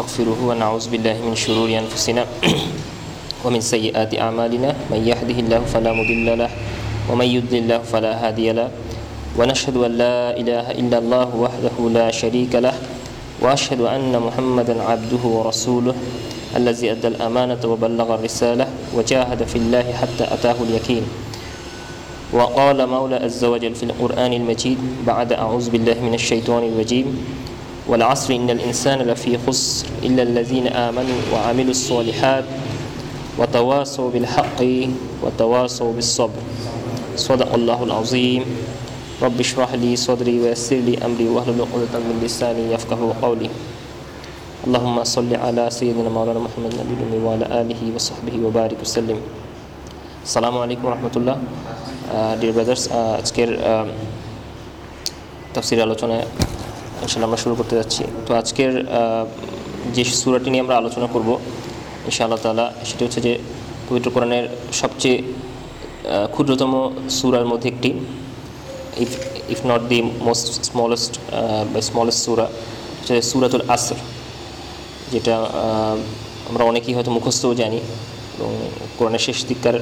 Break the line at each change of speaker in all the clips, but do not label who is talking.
ونستغفره ونعوذ بالله من شرور أنفسنا ومن سيئات أعمالنا من يهده الله فلا مضل له ومن يضلل له فلا هادي له ونشهد أن لا إله إلا الله وحده لا شريك له وأشهد أن محمدا عبده ورسوله الذي أدى الأمانة وبلغ الرسالة وجاهد في الله حتى أتاه اليقين. وقال مولى عز وجل في القرآن المجيد بعد أعوذ بالله من الشيطان الرجيم. والعصر إن الإنسان لفي خسر إلا الذين آمنوا وعملوا الصالحات وتواصوا بالحق وتواصوا بالصبر صدق الله العظيم رب اشرح لي صدري ويسر لي أمري واحلل عقدة من لساني يفقه قولي اللهم صل على سيدنا مولانا محمد النبي الأمي وعلى آله وصحبه وبارك وسلم السلام عليكم ورحمة الله dear brothers আজকের তাফসির আলোচনায় ইনশাল্লাহ আমরা শুরু করতে যাচ্ছি। তো আজকের যে সুরাটি নিয়ে আমরা আলোচনা করব, ইনশাআল্লাহ তাআলা, সেটি হচ্ছে যে পবিত্র কোরআনের সবচেয়ে ক্ষুদ্রতম সুরার মধ্যে একটি। If if not the most smallest বা স্মলেস্ট সুরা হচ্ছে সুরাতুল আসর, যেটা আমরা অনেকেই হয়তো মুখস্থও জানি, এবং কোরআনের শেষ দিককার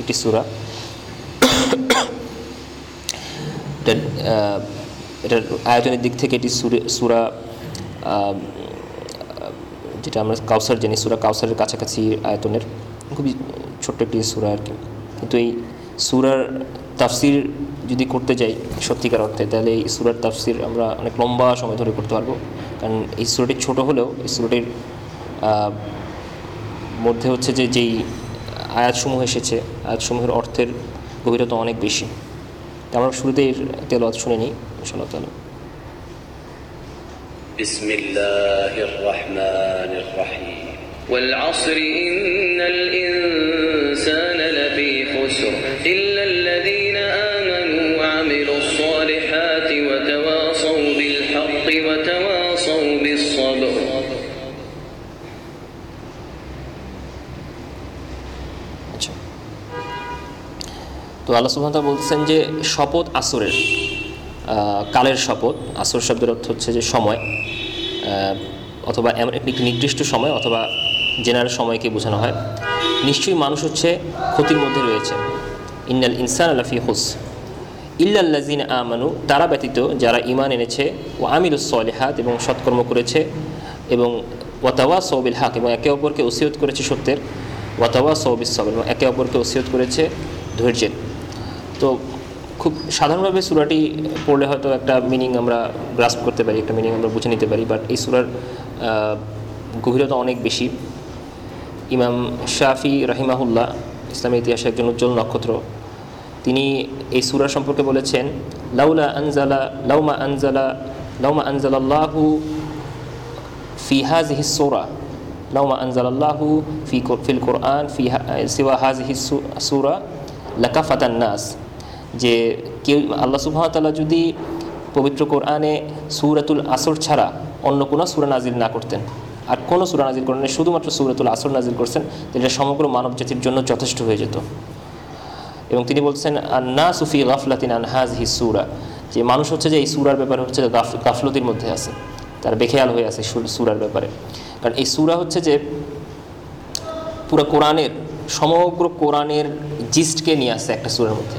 একটি সুরা। এটার আয়োজনের দিক থেকে এটি সুরে যেটা আমরা কাউসার জানি, সুরা কাউসারের কাছাকাছি আয়তনের খুবই ছোট্ট একটি সুরা আর কি। কিন্তু এই সুরার তাফসির যদি করতে যাই সত্যিকার অর্থে, তাহলে এই সুরার তাফসির আমরা অনেক লম্বা সময় ধরে করতে পারব। কারণ এই সুরাটি ছোট হলেও, এই সুরাটির মধ্যে হচ্ছে যে যেই আয়াতসমূহ এসেছে, আয়াতসমূহের অর্থের গভীরতা অনেক বেশি। আমরা এর তেলাওয়াত শুনে নিই। ইনশাআল্লাহ তাআলা
بسم الله الرحمن الرحيم والعصر إن الإنسان لفي خسر إلا الذين آمنوا وعملوا الصالحات وتواصوا بالحق وتواصوا بالصبر
আচ্ছা তো আল্লাহ সুবহানাহু ওয়া তাআলা বলতেছেন যে শপথ আসরের আহ, কালের শপথ। আসর শব্দের অর্থ হচ্ছে যে সময়। অথবা এমন একটি নির্দিষ্ট সময় অথবা জেনারেল সময়কে বোঝানো হয়। নিশ্চয়ই মানুষ হচ্ছে ক্ষতির মধ্যে রয়েছে। ইন্নাল ইনসান আলাফি হুস ইল্লাল্লাজিন আমানু, তারা ব্যতীত যারা ইমান এনেছে ও আমিরুস সলেহাত এবং সৎকর্ম করেছে এবং ওয়াতাওয়া সৌবিল হাক এবং একে অপরকে ওসিয়ত করেছে সত্যের। ওয়াতাওয়া সৌবিস সব এবং একে অপরকে ওসিয়ত করেছে ধৈর্যের। তো খুব সাধারণভাবে সুরাটি পড়লে হয়তো একটা মিনিং আমরা গ্রাস্প করতে পারি, একটা মিনিং আমরা বুঝে নিতে পারি বাট এই সুরার গভীরতা অনেক বেশি। ইমাম শাফি রাহিমাহুল্লাহ, ইসলামের ইতিহাসে একজন উজ্জ্বল নক্ষত্র, তিনি এই সুরা সম্পর্কে বলেছেন, লাউলা আনজালা, লাউমা আনজালা, লাউমা আনজালাল্লাহু ফি হাজিহি সুরা, লাউমা আনজালাল্লাহু ফি ফিল কোরআন ফি সিওয়া হাজিহি সুরা, লাকাফাতান নাস। যে কেউ আল্লাহ সুবহানাহু যদি পবিত্র কোরআনে সূরাতুল আসর ছাড়া অন্য কোনো সূরা নাজিল না করতেন, আর কোনো সূরা নাজিল করেন শুধুমাত্র সূরাতুল আসর নাজিল করছেন এটা সমগ্র মানব জাতির জন্য যথেষ্ট হয়ে যেত। এবং তিনি বলছেন আন্না সুফি গাফলাতিন আনহাজ হি সুরা যে মানুষ হচ্ছে যে এই সুরার ব্যাপারে হচ্ছে গাফ, গাফলতির মধ্যে আছে, তার বেখেয়াল হয়ে আছে সুরার ব্যাপারে। কারণ এই সুরা হচ্ছে যে পুরো কোরআনের, সমগ্র কোরআনের জিস্টকে নিয়ে আসছে একটা সুরের মধ্যে।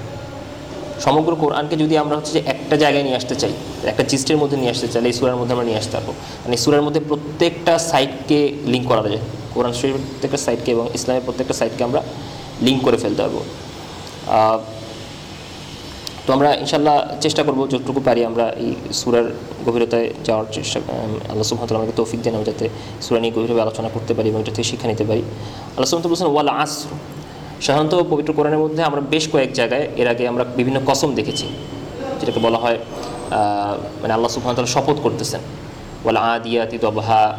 সমগ্র কোরআনকে যদি আমরা হচ্ছে যে একটা জায়গায় নিয়ে আসতে চাই, একটা জিস্টের মধ্যে নিয়ে আসতে চাইলে এই সুরার মধ্যে আমরা নিয়ে আসতে পারব। মানে সুরার মধ্যে প্রত্যেকটা সাইটকে লিঙ্ক করা যায়। কোরআন শরীফের প্রত্যেকটা সাইটকে এবং ইসলামের প্রত্যেকটা সাইটকে আমরা লিঙ্ক করে ফেলতে পারব। তো আমরা ইনশাল্লাহ চেষ্টা করব, যতটুকু পারি আমরা এই সুরার গভীরতায় যাওয়ার চেষ্টা আল্লাহ সুবহানাহু আমাকে তৌফিক দেন আমি যাতে সুরা নিয়ে গভীরভাবে আলোচনা করতে পারি এবং এটা থেকে শিক্ষা নিতে পারি। আল্লাহ সুবহানাহু বলছেন, ওয়াল আসর। সাধারণত পবিত্র কোরআনের মধ্যে আমরা বেশ কয়েক জায়গায় এর আগে আমরা বিভিন্ন কসম দেখেছি, যেটাকে বলা হয় মানে আল্লাহ সুবহানাহু তাআলা শপথ করতেছেন। ওয়াল আদিয়াতি তবহা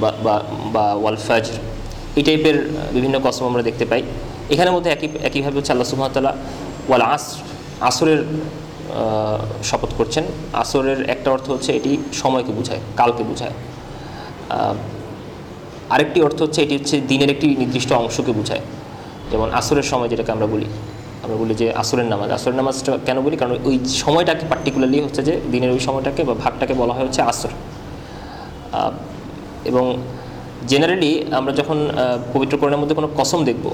বা- বা ওয়াল ফাজর, এই টাইপের বিভিন্ন কসম আমরা দেখতে পাই। এখানের মধ্যে একই, একইভাবে হচ্ছে আল্লাহ তাআলা ওয়াল আসর, আসরের শপথ করছেন। আসরের একটা অর্থ হচ্ছে এটি সময়কে বোঝায়, কালকে বোঝায়। আরেকটি অর্থ হচ্ছে এটি হচ্ছে দিনের একটি নির্দিষ্ট অংশকে বোঝায়। যেমন আসরের সময় যেটাকে আমরা বলি আমরা বলি যে আসরের নামাজ। আসরের নামাজটা কেন বলি? কারণ ওই সময়টাকে পার্টিকুলারলি হচ্ছে যে দিনের ওই সময়টাকে বা ভাগটাকে বলা হয় হচ্ছে আসর। এবং জেনারেলি আমরা যখন পবিত্র কোরআনের মধ্যে কোনো কসম দেখব,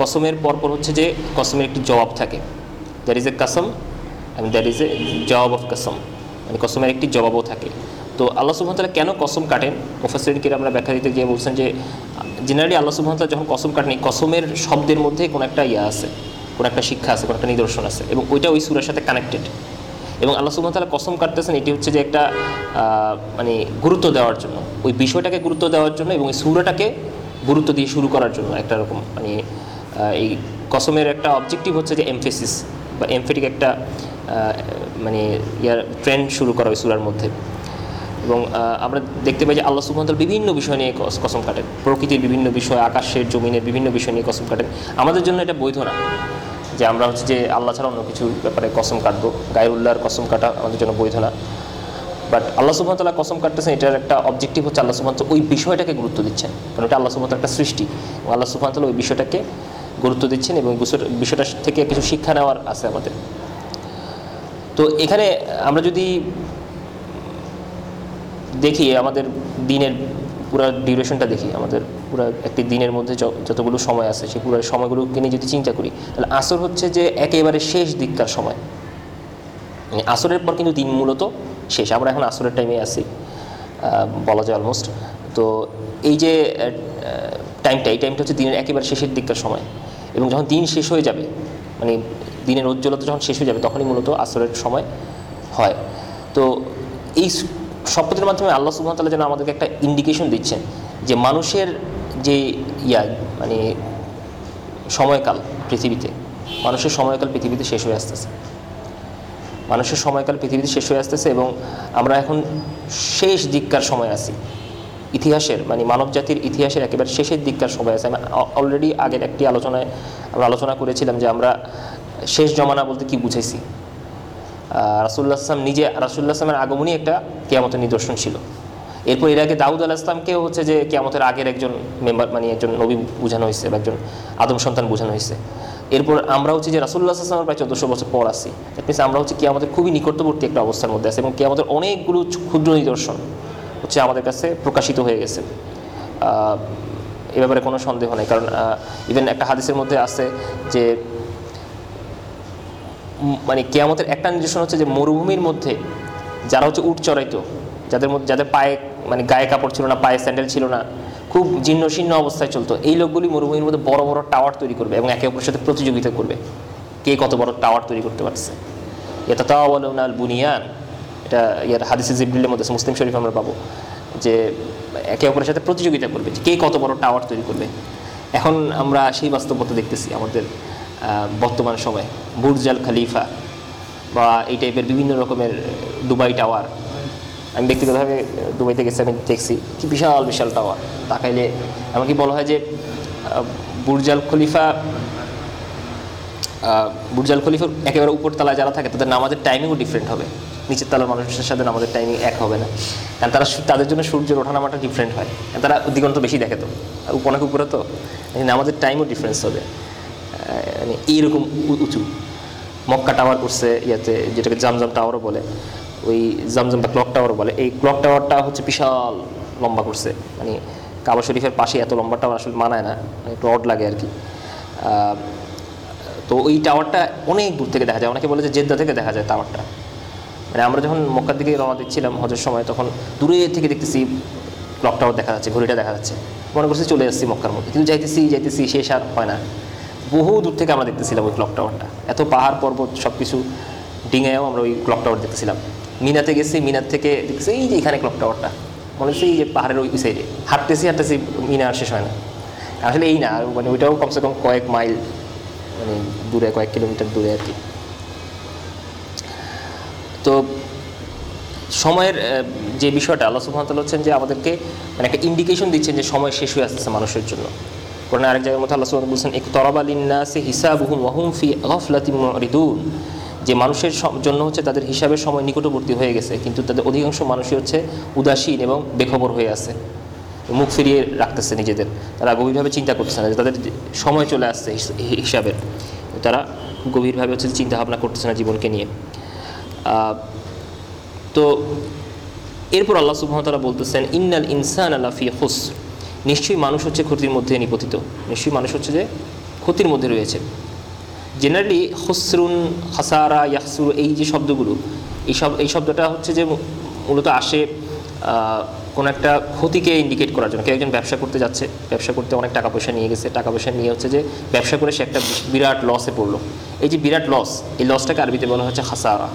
কসমের পরপর হচ্ছে যে কসমের একটি জবাব থাকে। দ্যার ইজ এ কাসম অ্যান্ড দ্যার ইজ এ জবাব অফ কাসম মানে কসমের একটি জবাবও থাকে। তো আল্লাহ সুবহানাহু কেন কসম কাটেন? মুফাসসিরিনকে আমরা ব্যাখ্যা দিতে গিয়ে বলছেন যে জেনারেলি আল্লাহ সুবহানাহু যখন কসম কাটেন কসমের শব্দের মধ্যে কোনো একটা ইয়া আছে, কোনো একটা শিক্ষা আছে, কোনো একটা নিদর্শন আছে এবং ওইটা ওই সুরের সাথে কানেক্টেড এবং আল্লাহ সুবহানাহু তাআলা কসম কাটতেছেন, এটি হচ্ছে যে একটা মানে গুরুত্ব দেওয়ার জন্য। ওই বিষয়টাকে গুরুত্ব দেওয়ার জন্য এবং ওই সুরাটাকে গুরুত্ব দিয়ে শুরু করার জন্য একটা রকম মানে এই কসমের একটা অবজেক্টিভ হচ্ছে যে এমফেসিস বা এমফেটিক একটা মানে ইয়ার ট্রেন্ড শুরু করা ওই সুরার মধ্যে। এবং আমরা দেখতে পাই যে আল্লাহ সুবহানাহু বিভিন্ন বিষয় নিয়ে কসম কাটেন। প্রকৃতির বিভিন্ন বিষয়, আকাশের, জমিনের বিভিন্ন বিষয় নিয়ে কসম কাটেন। আমাদের জন্য এটা বৈধ না যে আমরা হচ্ছে যে আল্লাহ ছাড়া অন্য কিছুর ব্যাপারে কসম কাটবো। গায়রুল্লাহর কসম কাটা আমাদের জন্য বৈধ না। বাট আল্লাহ সুবহানাহু কসম কাটতেছেন, এটার একটা অবজেক্টিভ হচ্ছে আল্লাহ সুবহানাহু ওই বিষয়টাকে গুরুত্ব দিচ্ছেন। কারণ এটা আল্লাহ সুবহানাহু একটা সৃষ্টি। এবং আল্লাহ সুবহানাহু ওই বিষয়টাকে গুরুত্ব দিচ্ছেন এবং বিষয়টা থেকে কিছু শিক্ষা নেওয়ার আছে আমাদের। তো এখানে আমরা যদি দেখি আমাদের দিনের পুরো ডিউরেশনটা দেখি আমাদের পুরো একটি দিনের মধ্যে যতগুলো সময় আছে সেই পুরো সময়গুলোকে নিয়ে যদি চিন্তা করি তাহলে আসর হচ্ছে যে একেবারে শেষ দিককার সময়। মানে আসরের পর কিন্তু দিন মূলত শেষ। আমরা এখন আসরের টাইমে আহ, বলা যায় অলমোস্ট তো এই যে টাইমটা এই টাইমটা হচ্ছে দিনের একেবারে শেষের দিককার সময়। এবং যখন দিন শেষ হয়ে যাবে মানে দিনের উজ্জ্বলতা যখন শেষ হয়ে যাবে তখনই মূলত আসরের সময় হয়। তো এই শপথের মাধ্যমে আল্লাহ সুবহানাহু তাআলা যেন আমাদেরকে একটা ইন্ডিকেশন দিচ্ছেন যে মানুষের যে ইয়া মানে সময়কাল পৃথিবীতে, মানুষের সময়কাল পৃথিবীতে শেষ হয়ে আসতেছে। মানুষের সময়কাল পৃথিবীতে শেষ হয়ে আসতেছে এবং আমরা এখন শেষ দিককার সময় আছি। ইতিহাসের মানে মানব জাতির ইতিহাসের একেবারে শেষের দিককার সময় আছে। আমি অলরেডি আগের একটি আলোচনায়, আমরা আলোচনা করেছিলাম যে আমরা শেষ জমানা বলতে কি বুঝাইছি? রাসুল্লাহ আসলাম নিজে রাসুল্লাহ আসলামের আগমনই একটা কেয়ামতের নিদর্শন ছিল। এরপর এর আগে দাউদ আলাহ ইসলামকেও হচ্ছে যে কেয়ামতের আগের একজন মেম্বার মানে একজন নবী বোঝানো হয়েছে বা একজন আদম সন্তান বোঝানো হয়েছে। এরপর আমরা হচ্ছে যে রাসুল্লাহ আসলামের প্রায় চোদ্দোশো বছর পর আসি দ্যাট আমরা হচ্ছে কেয়ামতের খুবই নিকটবর্তী একটা অবস্থার মধ্যে আছে এবং কেয়ামতের অনেকগুলো ক্ষুদ্র নিদর্শন হচ্ছে আমাদের কাছে প্রকাশিত হয়ে গেছে। এ ব্যাপারে কোনো সন্দেহ নেই, কারণ ইভেন একটা হাদিসের মধ্যে আছে যে মানে কেয়ামতের একটা নির্দেশন হচ্ছে যে মরুভূমির মধ্যে যারা হচ্ছে উট চড়াইতো, যাদের মধ্যে, যাদের পায়ে মানে গায়ে কাপড় ছিল না, পায়ে স্যান্ডেল ছিল না, খুব জীর্ণ শীর্ণ অবস্থায় চলতো। এই লোকগুলি মরুভূমির মধ্যে বড় বড় টাওয়ার তৈরি করবে এবং একে অপরের সাথে প্রতিযোগিতা করবে। কে কত বড় টাওয়ার তৈরি করতে পারছে এটা তাওয়ালুন আল বুনিয়ান, এটা ইয়ার হাদিসে জিবরিলের মধ্যে মুসলিম শরীফ আমরা পাবো, যে একে অপরের সাথে প্রতিযোগিতা করবে, যে কে কত বড় টাওয়ার তৈরি করবে। এখন আমরা সেই বাস্তবতা দেখতেছি আমাদের বর্তমান সময়ে বুর্জাল খলিফা বা এই টাইপের বিভিন্ন রকমের দুবাই টাওয়ার আমি ব্যক্তিগতভাবে দুবাইতে গেছি আমি দেখছি, কি বিশাল বিশাল টাওয়ার তাকাইলে এমনকি বলা হয় যে বুর্জাল খলিফা বুর্জাল খলিফার একেবারে উপর তলায় যারা থাকে, তাদের নামাজের টাইমিংও ডিফারেন্ট হবে। নিচের তলার মানুষের সাথে নামাজের টাইমিং এক হবে না। কারণ তারা তাদের জন্য সূর্যের ওঠানামাটা ডিফারেন্ট হয়। তারা দিগন্ত বেশি দেখে তো। আর উপ- অনেক উপরে তো। নামাজের টাইমও ডিফারেন্স হবে। মানে এইরকম উঁচু। মক্কা টাওয়ার করছে ইয়াতে যেটাকে জামজাম টাওয়ারও বলে। ওই জামজাম বা ক্লক টাওয়ার বলে। এই ক্লক টাওয়ারটা হচ্ছে বিশাল লম্বা করছে। মানে কাবা শরীফের পাশে এত লম্বা টাওয়ার আসলে মানায় না। মানে একটু অড লাগে আর কি তো ওই টাওয়ারটা অনেক দূর থেকে দেখা যায়। অনেকে বলে যে জেদ্দা থেকে দেখা যায় টাওয়ারটা। মানে আমরা যখন মক্কার দিকে রওনা দিচ্ছিলাম হজের সময়, তখন দূরে থেকে দেখতেছি ক্লক টাওয়ার দেখা যাচ্ছে, ঘড়িটা দেখা যাচ্ছে। মনে করছি চলে যাচ্ছি মক্কার মধ্যে। কিন্তু যাইতেছি যাইতেছি, শেষ আর হয় না। বহু দূর থেকে আমরা দেখতেছিলাম ওই ক্লক টাওয়ারটা এত পাহাড় পর্বত সব কিছু ডিঙায়ও আমরা ওই ক্লক টাওয়ার দেখতেছিলাম। মিনাতে গেছি, মিনার থেকে দেখছি এই যে এখানে ক্লক টাওয়ারটা মনে হচ্ছে এই যে পাহাড়ের ওই সাইডে হাঁটতেছি হাঁটতেছি, মিনা আর শেষ হয় না। আসলে এই না মানে ওইটাও কমসে কম কয়েক মাইল মানে দূরে, কয়েক কিলোমিটার দূরে আর কি। তো সময়ের যে বিষয়টা, আল্লাহ সুবহানাহু হচ্ছেন যে আমাদেরকে মানে একটা ইন্ডিকেশন দিচ্ছেন যে সময় শেষ হয়ে আসতেছে মানুষের জন্য। কোরআন আরেক জায়গার মধ্যে আল্লাহ সুবহানাহু বলছেন তরাবালিন্নাসে হিসাবুহুম ওয়াহুম ফি গফলাতিম মুরিদুন যে মানুষের জন্য হচ্ছে তাদের হিসাবের সময় নিকটবর্তী হয়ে গেছে, কিন্তু তাদের অধিকাংশ মানুষই হচ্ছে উদাসীন এবং বেখবর হয়ে আছে। মুখ ফিরিয়ে রাখতেছে নিজেদের। তারা গভীরভাবে চিন্তা করতেছে না যে তাদের সময় চলে আসছে হিস- হিসাবের তারা গভীরভাবে হচ্ছে চিন্তা ভাবনা করতেছে না জীবনকে নিয়ে। তো এরপর আল্লাহ সুবহামতাল্লাহ বলতেছেন, ইন্নাল ইনসান আলাফি হুস নিশ্চয়ই মানুষ হচ্ছে ক্ষতির মধ্যে নিপতিত। নিশ্চয়ই মানুষ হচ্ছে যে ক্ষতির মধ্যে রয়েছে। জেনারেলি হসরুন হাসারা ইয়াহসুর এই যে শব্দগুলো, এই সব, এই শব্দটা হচ্ছে যে মূলত আসে কোনো একটা ক্ষতিকে ইন্ডিকেট করার জন্য। কেউ একজন ব্যবসা করতে যাচ্ছে, ব্যবসা করতে অনেক টাকা পয়সা নিয়ে গেছে। টাকা পয়সা নিয়ে হচ্ছে যে ব্যবসা করে সে একটা বিরাট লসে পড়ল। এই যে বিরাট লস এই লসটাকে আরবিতে বলা হচ্ছে হাসারা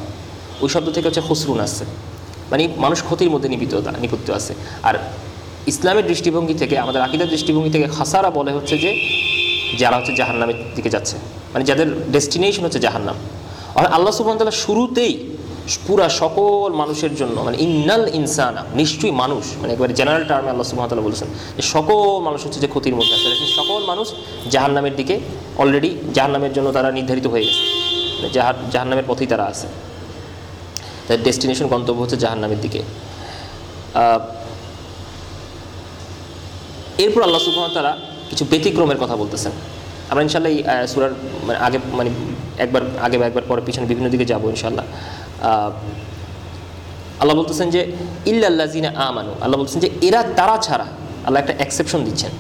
ওই শব্দ থেকে হচ্ছে হসরুন আসছে। মানে মানুষ ক্ষতির মধ্যে নিবিত নিপত্ত আছে। আর ইসলামের দৃষ্টিভঙ্গি থেকে, আমাদের আকিদার দৃষ্টিভঙ্গি থেকে হাসারা বলে হচ্ছে যে, যারা হচ্ছে জাহান্নামের দিকে যাচ্ছে। মানে যাদের ডেস্টিনেশন হচ্ছে জাহান্নাম। আর আল্লাহ সুবহানাহু শুরুতেই পুরা সকল মানুষের জন্য মানে ইন্নাল ইনসানা, নিশ্চয়ই মানুষ মানে একবারে জেনারেল টার্মে আল্লাহ সুবহানাহু বলেছেন যে সকল মানুষ হচ্ছে যে ক্ষতির মধ্যে আছে। সকল মানুষ জাহান্নামের দিকে অলরেডি জাহান্নামের জন্য তারা নির্ধারিত হয়ে গেছে। মানে জাহার জাহান্নামের পথেই তারা আছে। তার ডেস্টিনেশন গন্তব্য হচ্ছে জাহান্নামের দিকে। এরপর আল্লাহ সুবহান তারা কিছু ব্যতিক্রমের কথা বলতেছেন। আমরা ইনশাল্লাহ এই সূরার মানে আগে মানে একবার, আগে বা একবার পরে পিছনে বিভিন্ন দিকে যাব ইনশাল্লাহ আল্লাহ বলতেছেন যে ইল্লাল্লাজিনা আমানু। আল্লাহ বলতেছেন যে, এরা তারা ছাড়া আল্লাহ একটা এক্সেপশন দিচ্ছেন।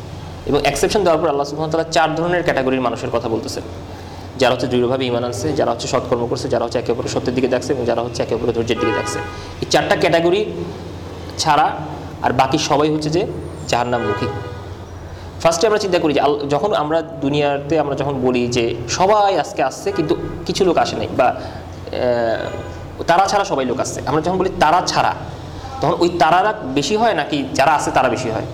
এবং এক্সেপশন দেওয়ার পর আল্লাহ তারা চার ধরনের ক্যাটাগরির মানুষের কথা বলতেছেন। যারা হচ্ছে দৃঢ়ভাবে ইমান আনছে, যারা হচ্ছে সৎকর্ম করছে, যারা হচ্ছে একে অপরের সত্যের দিকে দেখছে এবং যারা হচ্ছে একে অপরের ধৈর্যের দিকে দেখছে। এই চারটা ক্যাটাগরি ছাড়া আর বাকি সবাই হচ্ছে যে জাহান্নামমুখী ফার্স্টে আমরা চিন্তা করি যে যখন আমরা দুনিয়াতে আমরা যখন বলি যে সবাই আজকে আসছে কিন্তু কিছু লোক আসে নাই বা তারা ছাড়া সবাই লোক আসছে। আমরা যখন বলি তারা ছাড়া, তখন ওই তারারা বেশি হয় নাকি যারা আসে তারা বেশি হয়?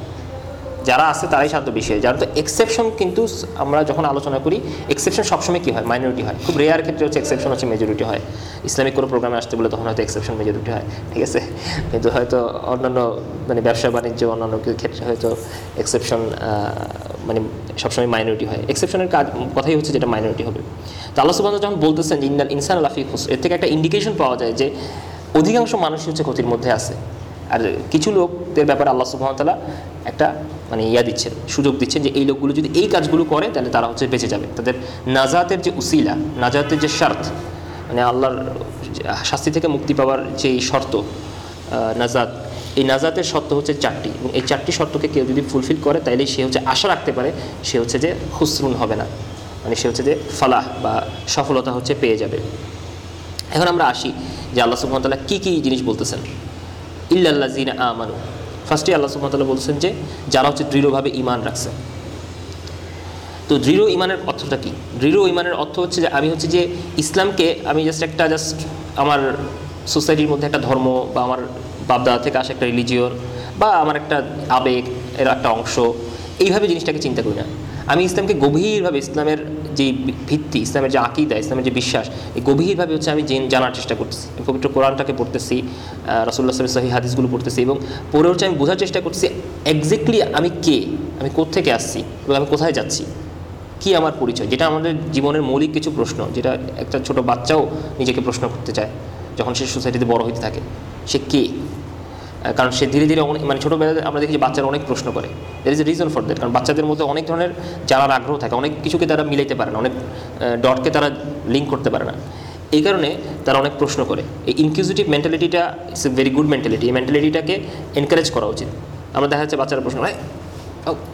যারা আছে তারাই সাধারণত বেশি হয়। যারা তো এক্সেপশন কিন্তু আমরা যখন আলোচনা করি এক্সেপশন সবসময় কী হয়? মাইনরিটি হয়। খুব রেয়ার ক্ষেত্রে হচ্ছে এক্সেপশন হচ্ছে মেজরিটি হয়। ইসলামিক কোনো প্রোগ্রামে আসতে বলে তখন হয়তো এক্সেপশন মেজরিটি হয়। ঠিক আছে? কিন্তু হয়তো অন্যান্য মানে ব্যবসা বাণিজ্য অন্যান্য ক্ষেত্রে হয়তো এক্সেপশন মানে সবসময় মাইনরিটি হয়। এক্সেপশনের কাজ কথাই হচ্ছে যেটা মাইনরিটি হবে। তো আল্লাহ যখন বলতেছেন যে ইনসান আলাফি খুস এর থেকে একটা ইন্ডিকেশন পাওয়া যায় যে অধিকাংশ মানুষই হচ্ছে ক্ষতির মধ্যে আছে। আর কিছু লোকদের ব্যাপারে আল্লাহ সুবাহতালা একটা মানে ইয়া দিচ্ছেন, সুযোগ দিচ্ছেন যে এই লোকগুলো যদি এই কাজগুলো করে তাহলে তারা হচ্ছে বেঁচে যাবে। তাদের নাজাতের যে উসিলা, নাজাতের যে শর্ত মানে আল্লাহর শাস্তি থেকে মুক্তি পাওয়ার যে এই শর্ত নাজাত, এই নাজাতের শর্ত হচ্ছে চারটি এই চারটি শর্তকে কেউ যদি ফুলফিল করে তাইলে সে হচ্ছে আশা রাখতে পারে সে হচ্ছে যে হুসরুন হবে না। মানে সে হচ্ছে যে ফালাহ বা সফলতা হচ্ছে পেয়ে যাবে। এখন আমরা আসি যে আল্লাহ সুবহানাহু কী কী জিনিস বলতেছেন। ইল্লাল্লাজিনা আমানু। ফার্স্টে আল্লাহ সুবহানাহু বলছেন যে, যারা হচ্ছে দৃঢ়ভাবে ইমান রাখছে। তো দৃঢ় ইমানের অর্থটা কি? দৃঢ় ইমানের অর্থ হচ্ছে যে, আমি হচ্ছে যে ইসলামকে, আমি জাস্ট একটা জাস্ট আমার সোসাইটির মধ্যে একটা ধর্ম বা আমার বাপদাদা থেকে আসা একটা রিলিজিয়ন বা আমার একটা আবেগ, এর একটা অংশ, এইভাবে জিনিসটাকে চিন্তা করি না। আমি ইসলামকে গভীরভাবে, ইসলামের যে ভিত্তি, ইসলামের যে আকিদা, ইসলামের যে বিশ্বাস, এই গভীরভাবে হচ্ছে আমি জেন- জানার চেষ্টা করতেছি পবিত্র কোরআনটাকে পড়তেছি রসুল্লাহ সাল্লাহ সহি হাদিসগুলো পড়তেছি এবং পড়ে হচ্ছে আমি বোঝার চেষ্টা করছি এক্স্যাক্টলি আমি কে, আমি কোত্থেকে আসছি, এবং আমি কোথায় যাচ্ছি, কি আমার পরিচয়, যেটা আমাদের জীবনের মৌলিক কিছু প্রশ্ন, যেটা একটা ছোট বাচ্চাও নিজেকে প্রশ্ন করতে চায়, যখন সে সোসাইটিতে বড় হইতে থাকে, সে কে? কারণ সে ধীরে ধীরে অনেক মানে ছোটোবেলাতে আমরা দেখি যে বাচ্চারা অনেক প্রশ্ন করে। There is a reason for that কারণ বাচ্চাদের মধ্যে অনেক ধরনের জানার আগ্রহ থাকে, অনেক কিছুকে তারা মিলাইতে পারে না, অনেক ডটকে তারা লিঙ্ক করতে পারে না। এই কারণে তারা অনেক প্রশ্ন করে। এই inquisitive মেন্টালিটিটা it's a very good mentality এই মেন্টালিটিটাকে এনকারেজ করা উচিত। আমরা দেখা যাচ্ছে বাচ্চারা প্রশ্ন হয়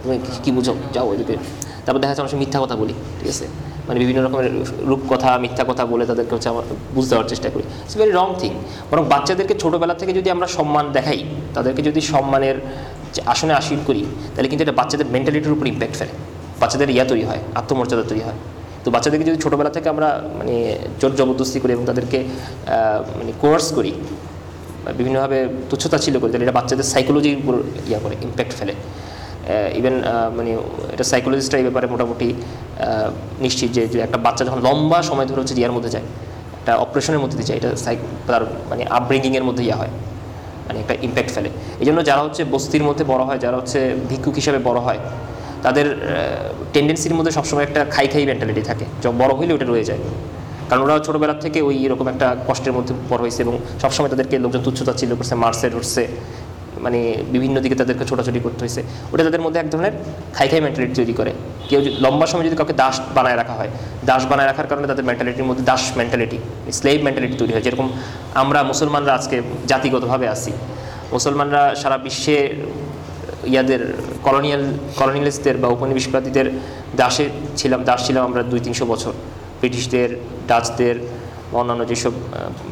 তুমি কি- কি বুঝো? যাও ওইদিকে তারপর দেখা যাচ্ছে আমরা মিথ্যা কথা বলি, ঠিক আছে? মানে বিভিন্ন রকমের রূপকথা, মিথ্যা কথা বলে তাদেরকে হচ্ছে আমরা বুঝতে দেওয়ার চেষ্টা করি। ইটস ভেরি রং থিং বরং বাচ্চাদেরকে ছোটোবেলা থেকে যদি আমরা সম্মান দেখাই, তাদেরকে যদি সম্মানের আসনে আসীন করি, তাহলে কিন্তু এটা বাচ্চাদের মেন্টালিটির উপর ইম্প্যাক্ট ফেলে। বাচ্চাদের ইয়া তৈরি হয়, আত্মমর্যাদা তৈরি হয়। তো বাচ্চাদেরকে যদি ছোটোবেলা থেকে আমরা মানে জোর জবরদস্তি করি এবং তাদেরকে মানে কোর্স করি বিভিন্নভাবে তুচ্ছতা ছিল করি, তাহলে এটা বাচ্চাদের সাইকোলজির উপর ইয়া করে ইম্প্যাক্ট ফেলে। ইভেন মানে এটা সাইকোলজিস্টরা এই ব্যাপারে মোটামুটি নিশ্চিত যে একটা বাচ্চা যখন লম্বা সময় ধরে হচ্ছে ইয়ার মধ্যে যায়, একটা অপারেশনের মধ্যে দিয়ে যায়, এটা তার মানে আপব্রিঙ্গিংয়ের মধ্যে ইয়া হয় মানে একটা ইম্প্যাক্ট ফেলে। এই জন্য যারা হচ্ছে বস্তির মধ্যে বড় হয়, যারা হচ্ছে ভিক্ষুক হিসাবে বড় হয়, তাদের টেন্ডেন্সির মধ্যে সবসময় একটা খাই খাই মেন্টালিটি থাকে। বড় হইলে ওটা রয়ে যায়। কারণ ওরা ছোটোবেলার থেকে ওই এরকম একটা কষ্টের মধ্যে বড় হয়েছে এবং সবসময় তাদেরকে লোকজন তুচ্ছতা ছিল করছে মার্সে ধরছে। মানে বিভিন্ন দিকে তাদেরকে ছোটাছুটি করতে হয়েছে, ওটা তাদের মধ্যে এক ধরনের খাই খাই মেন্টালিটি তৈরি করে। কেউ যদি, লম্বা সময় যদি কাউকে দাস বানায় রাখা হয়, দাস বানায় রাখার কারণে তাদের মেন্টালিটির মধ্যে দাস মেন্টালিটি স্লেভ মেন্টালিটি তৈরি হয়। যেরকম আমরা মুসলমানরা আজকে জাতিগতভাবে আছি, মুসলমানরা সারা বিশ্বে ইয়াদের কলোনিয়াল কলোনিয়ালিস্টদের বা উপনিবেশবাদীদের দাসে ছিলাম, দাস ছিলাম আমরা দুই তিনশো বছর। ব্রিটিশদের, ডাচদের অন্যান্য যেসব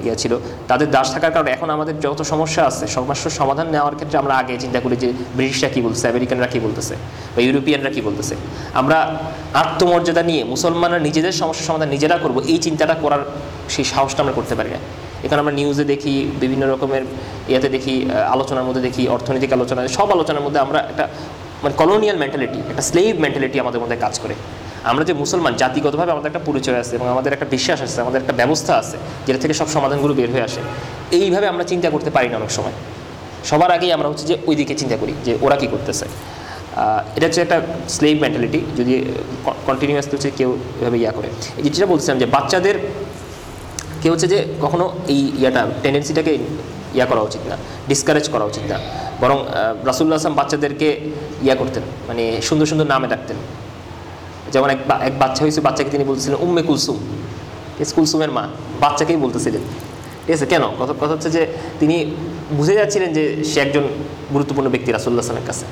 ইয়ে ছিল, তাদের দাস থাকার কারণে এখন আমাদের যত সমস্যা আছে সমস্যার সমাধান নেওয়ার ক্ষেত্রে আমরা আগে চিন্তা করি যে ব্রিটিশরা কী বলতেছে, আমেরিকানরা কী বলতেছে, বা ইউরোপিয়ানরা কী বলতেছে। আমরা আত্মমর্যাদা নিয়ে মুসলমানরা নিজেদের সমস্যার সমাধান নিজেরা করব, এই চিন্তাটা করার সেই সাহসটা আমরা করতে পারি না। এখানে আমরা নিউজে দেখি, বিভিন্ন রকমের ইয়েতে দেখি আলোচনার মধ্যে দেখি, অর্থনৈতিক আলোচনা, সব আলোচনার মধ্যে আমরা একটা মানে কলোনিয়াল মেন্টালিটি একটা স্লেভ মেন্টালিটি আমাদের মধ্যে কাজ করে। আমরা যে মুসলমান, জাতিগতভাবে আমাদের একটা পরিচয় আছে এবং আমাদের একটা বিশ্বাস আছে, আমাদের একটা ব্যবস্থা আছে, যেটা থেকে সব সমাধানগুলো বের হয়ে আসে। এইভাবে আমরা চিন্তা করতে পারি না অনেক সময়। সবার আগেই আমরা হচ্ছে যে ওই দিকে চিন্তা করি যে ওরা কী করতেছে। এটা হচ্ছে একটা স্লেভ মেন্টালিটি যদি কন্টিনিউয়াসলি হচ্ছে কেউ এভাবে ইয়া করে। এই যেটা বলছিলাম যে বাচ্চাদের, কেউ হচ্ছে যে কখনো এই ইয়াটা টেন্ডেন্সিটাকে ইয়া করা উচিত না ডিসকারেজ করা উচিত না। বরং রাসুল্লাহ আসলাম বাচ্চাদেরকে ইয়া করতেন মানে সুন্দর সুন্দর নামে ডাকতেন। যেমন এক এক বাচ্চা হয়েছে, বাচ্চাকে তিনি বলছিলেন, উম্মে কুলসুম। ঠিক কুলসুমের মা, বাচ্চাকেই বলতেছিলেন। ঠিক আছে, কেন? কথা কথা হচ্ছে যে তিনি বুঝে যাচ্ছিলেন যে সে একজন গুরুত্বপূর্ণ ব্যক্তি রাসুল্লাহ আসলামের কাছে।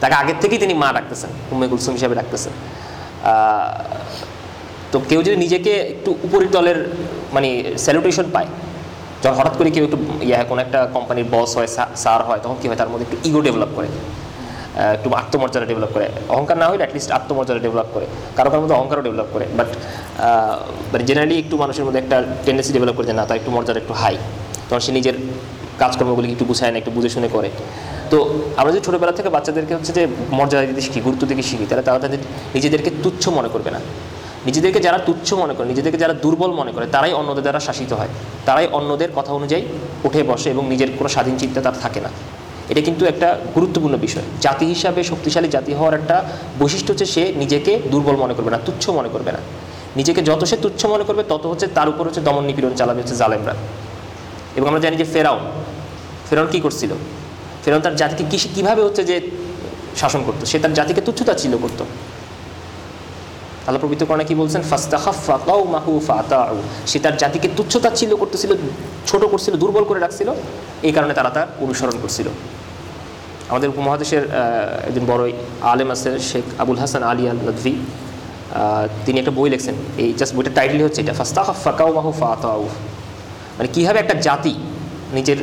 তাকে আগের থেকেই তিনি মা রাখতেছেন উম্মে কুলসুম হিসাবে রাখতেছেন তো কেউ যদি নিজেকে একটু উপরের দলের মানে স্যালুটেশন পায়, যখন হঠাৎ করে কেউ একটু ইয়া কোনো একটা কোম্পানির বস হয় স্যার হয়, তখন কী হয়? তার মধ্যে একটু ইগো ডেভেলপ করে। একটু আত্মমর্যাদা ডেভেলপ করে। অহংকার না হলে অ্যাটলিস্ট আত্মমর্যাদা ডেভেলপ করে। কারও কারোর মধ্যে অহংকারও ডেভেলপ করে। বাট জেনারেলি একটু মানুষের মধ্যে একটা টেন্ডেন্সি ডেভেলপ করে যে, না, তার একটু মর্যাদা একটু হাই তখন সে নিজের কাজকর্মগুলি একটু গুছায় না, একটু বুঝে শুনে করে। তো আমরা যদি ছোটোবেলা থেকে বাচ্চাদেরকে হচ্ছে যে মর্যাদা দিতে শিখি, গুরুত্ব দিতে শিখি, তাহলে তারা তাদের নিজেদেরকে তুচ্ছ মনে করবে না। নিজেদেরকে যারা তুচ্ছ মনে করে, নিজেদেরকে যারা দুর্বল মনে করে, তারাই অন্যদের দ্বারা শাসিত হয়। তারাই অন্যদের কথা অনুযায়ী উঠে বসে এবং নিজের কোনো স্বাধীন চিন্তা তার থাকে না। এটা কিন্তু একটা গুরুত্বপূর্ণ বিষয়। জাতি হিসাবে শক্তিশালী জাতি হওয়ার একটা বৈশিষ্ট্য হচ্ছে সে নিজেকে দুর্বল মনে করবে না, তুচ্ছ মনে করবে না। নিজেকে যত সে তুচ্ছ মনে করবে, তত হচ্ছে তার উপর হচ্ছে দমন নিপীড়ন চালাবে হচ্ছে জালেমরা। এবং আমরা জানি যে ফেরাউন ফেরাউন কী করছিল? ফেরাউন তার জাতিকে কৃষি কীভাবে হচ্ছে যে শাসন করতো? সে তার জাতিকে তুচ্ছতা ছিল করতো। আল্লাহ পবিত্র কর্ণে কি বলছেন? ফাস্তাহাফা কাউ মাহু ফাতাউ। সে তার জাতিকে তুচ্ছতাচ্ছিল্য করতেছিল, ছোট করছিল, দুর্বল করে রাখছিল। এই কারণে তারা তার অনুসরণ করছিল। আমাদের উপমহাদেশের একজন বড় আলেম আছে শেখ আবুল হাসান আলী আল নদভি তিনি একটা বই লিখছেন। এই জাস্ট বইটার টাইটেলই হচ্ছে এটা ফাস্তাহাফা কাউ মাহু ফাতাউ। মানে কীভাবে একটা জাতি নিজের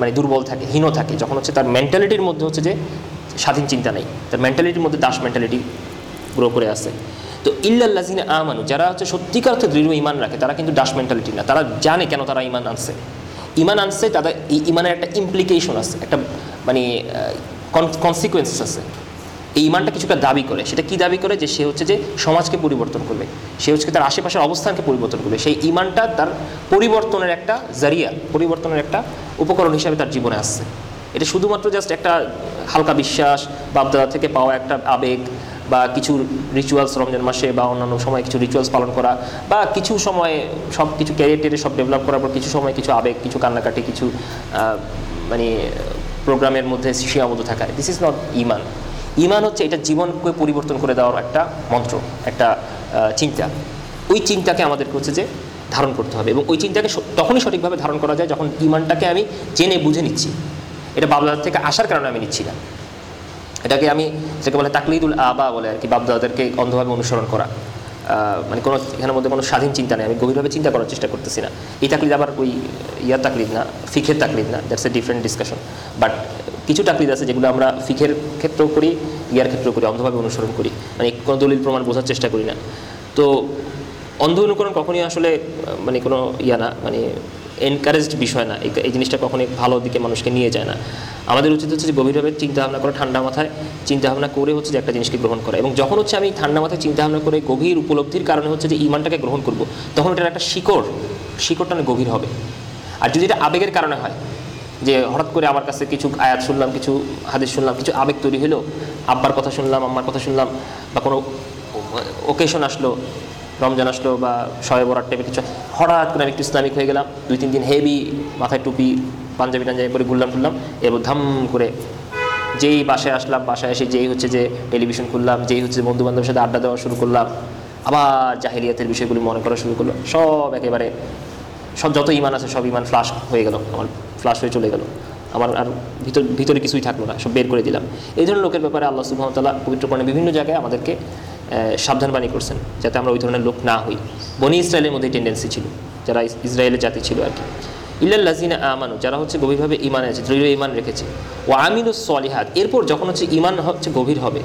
মানে দুর্বল থাকে, হীন থাকে, যখন হচ্ছে তার মেন্টালিটির মধ্যে হচ্ছে যে স্বাধীন চিন্তা নেই। তার মেন্টালিটির মধ্যে দাস মেন্টালিটি গ্রো করে আছে তো ইল্লাল্লাজিনে আমানু, যারা হচ্ছে সত্যিকার অর্থে দৃঢ় ইমান রাখে, তারা কিন্তু দাস মেন্টালিটি না। তারা জানে কেন তারা ইমান আনছে। ইমান আনছে, তাদের এই ইমানের একটা ইমপ্লিকেশন আছে, একটা মানে কনসিকুয়েন্সেস আছে। এই ইমানটা কিছুটা দাবি করে। সেটা কি দাবি করে? যে সে হচ্ছে যে সমাজকে পরিবর্তন করবে। সে হচ্ছে তার আশেপাশের অবস্থানকে পরিবর্তন করবে। সেই ইমানটা তার পরিবর্তনের একটা জারিয়া, পরিবর্তনের একটা উপকরণ হিসাবে তার জীবনে আসছে। এটা শুধুমাত্র জাস্ট একটা হালকা বিশ্বাস, বাপদাদা থেকে পাওয়া একটা আবেগ বা কিছু রিচুয়ালস রমজান মাসে বা অন্যান্য সময় কিছু রিচুয়ালস পালন করা বা কিছু সময় সব কিছু ক্যারিয়ার টেরিয়ার সব ডেভেলপ করার পর কিছু সময় কিছু আবেগ, কিছু কান্নাকাটি, কিছু মানে প্রোগ্রামের মধ্যে সীমাবদ্ধ থাকা। দিস ইজ নট ইমান ইমান হচ্ছে এটা জীবনকে পরিবর্তন করে দেওয়ার একটা মন্ত্র, একটা চিন্তা। ওই চিন্তাকে আমাদেরকে হচ্ছে যে ধারণ করতে হবে এবং ওই চিন্তাকে তখনই সঠিকভাবে ধারণ করা যায় যখন ইমানটাকে আমি জেনে বুঝে নিচ্ছি। এটা বাবলাদার থেকে আসার কারণে আমি নিচ্ছি না। এটাকে আমি যেটাকে বলে তাকলিদুল আবা বলে আর কি, বাপদাদাদেরকে অন্ধভাবে অনুসরণ করা। মানে কোনো, এখানের মধ্যে কোনো স্বাধীন চিন্তা নেই, আমি গভীরভাবে চিন্তা করার চেষ্টা করতেছি না। এই তাকলিদ আবার ওই ইয়ার তাকলিদ না, ফিখের তাকলিদ না that's a different discussion but কিছু তাকলিদ আছে যেগুলো আমরা ফিখের ক্ষেত্রেও করি, ইয়ার ক্ষেত্রেও করি, অন্ধভাবে অনুসরণ করি। মানে কোনো দলিল প্রমাণ বোঝার চেষ্টা করি না। তো অন্ধ অনুকরণ কখনই আসলে মানে কোনো ইয়া না মানে এনকারেজড বিষয় না। এই জিনিসটা কখনোই ভালো দিকে মানুষকে নিয়ে যায় না। আমাদের উচিত হচ্ছে যে গভীরভাবে চিন্তা ভাবনা করে, ঠান্ডা মাথায় চিন্তা ভাবনা করে হচ্ছে যে একটা জিনিসকে গ্রহণ করা। এবং যখন হচ্ছে আমি ঠান্ডা মাথায় চিন্তা ভাবনা করে গভীর উপলব্ধির কারণে হচ্ছে যে ইমানটাকে গ্রহণ করব, তখন এটার একটা শিকড়, শিকড়টা অনেক গভীর হবে। আর যদি এটা আবেগের কারণে হয়, যে হঠাৎ করে আমার কাছে কিছু আয়াত শুনলাম, কিছু হাদিস শুনলাম, কিছু আবেগ তৈরি হলো, আব্বার কথা শুনলাম, আম্মার কথা শুনলাম, বা কোনো ওকেশন আসলো রমজান আসলো বা শয়ে বরার টাইপের কিছু হঠাৎ করে আমি একটু ইসলামিক হয়ে গেলাম, দুই তিন দিন হেভি মাথায় টুপি, পাঞ্জাবি টাঞ্জাবি পরে ঘুরলাম টুরলাম, এরপর ধাম করে যেই বাসায় আসলাম, বাসায় এসে যেই হচ্ছে যে টেলিভিশন খুললাম, যেই হচ্ছে বন্ধু বান্ধবের সাথে আড্ডা দেওয়া শুরু করলাম, আবার জাহিলিয়াতের বিষয়গুলি মনে করা শুরু করল। সব একেবারে, সব যত ইমান আছে সব ইমান ফ্লাশ হয়ে গেল, আমার ফ্লাশ হয়ে চলে গেল। আমার আর ভিতর, ভিতরে কিছুই থাকল না, সব বের করে দিলাম। এই ধরনের লোকের ব্যাপারে আল্লাহ সুবাহতাল্লাহ পবিত্রকরণে বিভিন্ন জায়গায় আমাদেরকে সাবধানবাণী করছেন যাতে আমরা ওই ধরনের লোক না হই। বনি ইসরায়েলের মধ্যে টেন্ডেন্সি ছিল, যারা ইসরায়েলের জাতি ছিল আর কি। ইল্লাল্লাজিনা আমানু, যারা হচ্ছে গভীরভাবে ইমান আছে দৃঢ় ইমান রেখেছে। ও আমিনুস সলিহাত, এরপর যখন হচ্ছে ইমান হচ্ছে গভীর হবে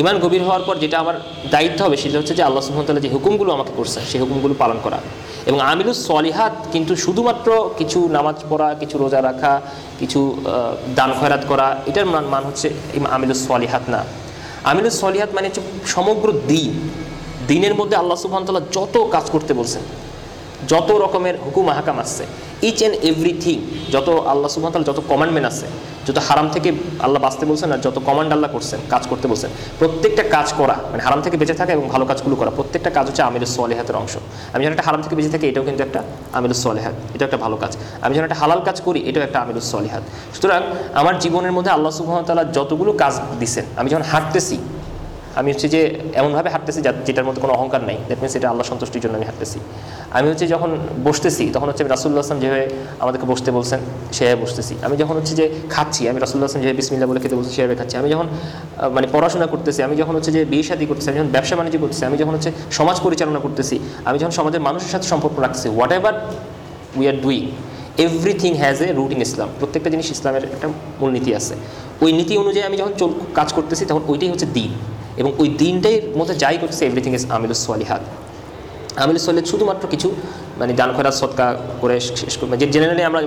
ইমান গভীর হওয়ার পর যেটা আমার দায়িত্ব হবে সেটা হচ্ছে যে আল্লাহ সুহামতাল্লাহ যে হুকুমগুলো আমাকে করছেন, সেই হুকুমগুলো পালন করা। এবং আমিলুস সলিহাত কিন্তু শুধুমাত্র কিছু নামাজ পড়া, কিছু রোজা রাখা, কিছু দান খয়রাত করা, এটার মান মান হচ্ছে আমিলুস সলিহাত না। আমিলুস সলিহাত মানে হচ্ছে সমগ্র দিন। দিনের মধ্যে আল্লাহ সুবহানাহু যত কাজ করতে বলছেন যত রকমের হুকুম হাকাম আসছে ইচ অ্যান্ড এভরিথিং যত আল্লাহ সুবহানাহু যত কমান্ডমেন্ট আছে, যত হারাম থেকে আল্লাহ বাঁচতে বলছেন আর যত কমান্ড আল্লাহ করছেন, কাজ করতে বলছেন, প্রত্যেকটা কাজ করা মানে হারাম থেকে বেঁচে থাকা এবং ভালো কাজগুলো করা, প্রত্যেকটা কাজ হচ্ছে আমিরুস সোয়ালিহাতের অংশ। আমি যখন একটা হারাম থেকে বেঁচে থাকি, এটাও কিন্তু একটা আমিরুস সোয়ালিহাত এটা একটা ভালো কাজ। আমি যখন একটা হালাল কাজ করি, এটাও একটা আমিরুস সোয়ালিহাত সুতরাং আমার জীবনের মধ্যে আল্লাহ সুবহানাহু যতগুলো কাজ দিছেন, আমি যখন হাঁটতেছি আমি হচ্ছে যে এমনভাবে হাঁটতেছি যা- যেটার মধ্যে কোনো অহংকার নেই। দ্যাট মিনস এটা আল্লাহ সন্তুষ্টির জন্য আমি হাঁটতেছি। আমি হচ্ছে যখন বসতেছি, তখন হচ্ছে আমি রাসুল্লাহ আসলাম যেভাবে আমাদেরকে বসতে বলছেন, সেভাবে বসতেছি। আমি যখন হচ্ছে যে খাচ্ছি, আমি রাসুল্লাহ আসলাম যেভাবে বিসমিল্লা বলে খেতে বলছি সেভাবে খাচ্ছি। আমি যখন মানে পড়াশোনা করতেছি, আমি যখন হচ্ছে যে বিয়ে শাদী করতেছি, আমি যখন ব্যবসা বাণিজ্য করতেছি, আমি যখন হচ্ছে সমাজ পরিচালনা করতেছি, আমি যখন সমাজের মানুষের সাথে সম্পর্ক রাখছি whatever we are doing everything has a root in Islam প্রত্যেকটা জিনিস ইসলামের একটা মূলনীতি আছে। ওই নীতি অনুযায়ী আমি যখন কাজ করতেছি, তখন ওইটাই হচ্ছে দিন। এবং ওই দিনটার মধ্যে যাই করতেছে এভরিথিং ইজ আমিলুস সোয়ালিহাত আমিলুস সোয়ালিহাত শুধুমাত্র কিছু মানে দান খয়রাত সৎকা করে শেষ করবে যে জেনারেলি আমরা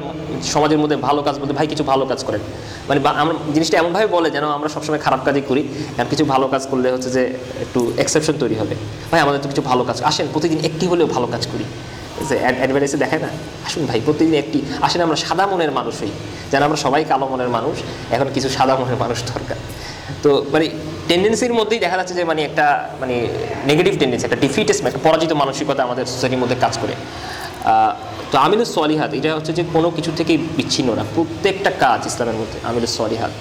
সমাজের মধ্যে ভালো কাজ বলতে, ভাই কিছু ভালো কাজ করেন। মানে আমরা জিনিসটা এমনভাবে বলে যেন আমরা সবসময় খারাপ কাজই করি, আর কিছু ভালো কাজ করলে হচ্ছে যে একটু এক্সেপশন তৈরি হবে। ভাই, আমাদের তো কিছু ভালো কাজ, আসেন, প্রতিদিন একটি হলেও ভালো কাজ করি। যে অ্যাডভার্টাইজে দেখায় না? আসুন ভাই, প্রতিদিন একটি, আসেন আমরা সাদা মনের মানুষ হই। যেন আমরা সবাই কালো মনের মানুষ, এখন কিছু সাদা মনের মানুষ দরকার। তো মানে টেন্ডেন্সির মধ্যেই দেখা যাচ্ছে যে মানে একটা মানে নেগেটিভ টেন্ডেন্সি একটা ডিফিটেসম একটা পরাজিত মানসিকতা আমাদের সোসাইটির মধ্যে কাজ করে। তো আমিলুস সলিহাত, এটা হচ্ছে যে, কোনো কিছু থেকেই বিচ্ছিন্ন না। প্রত্যেকটা কাজ ইসলামের মধ্যে আমিলুস সলিহাত।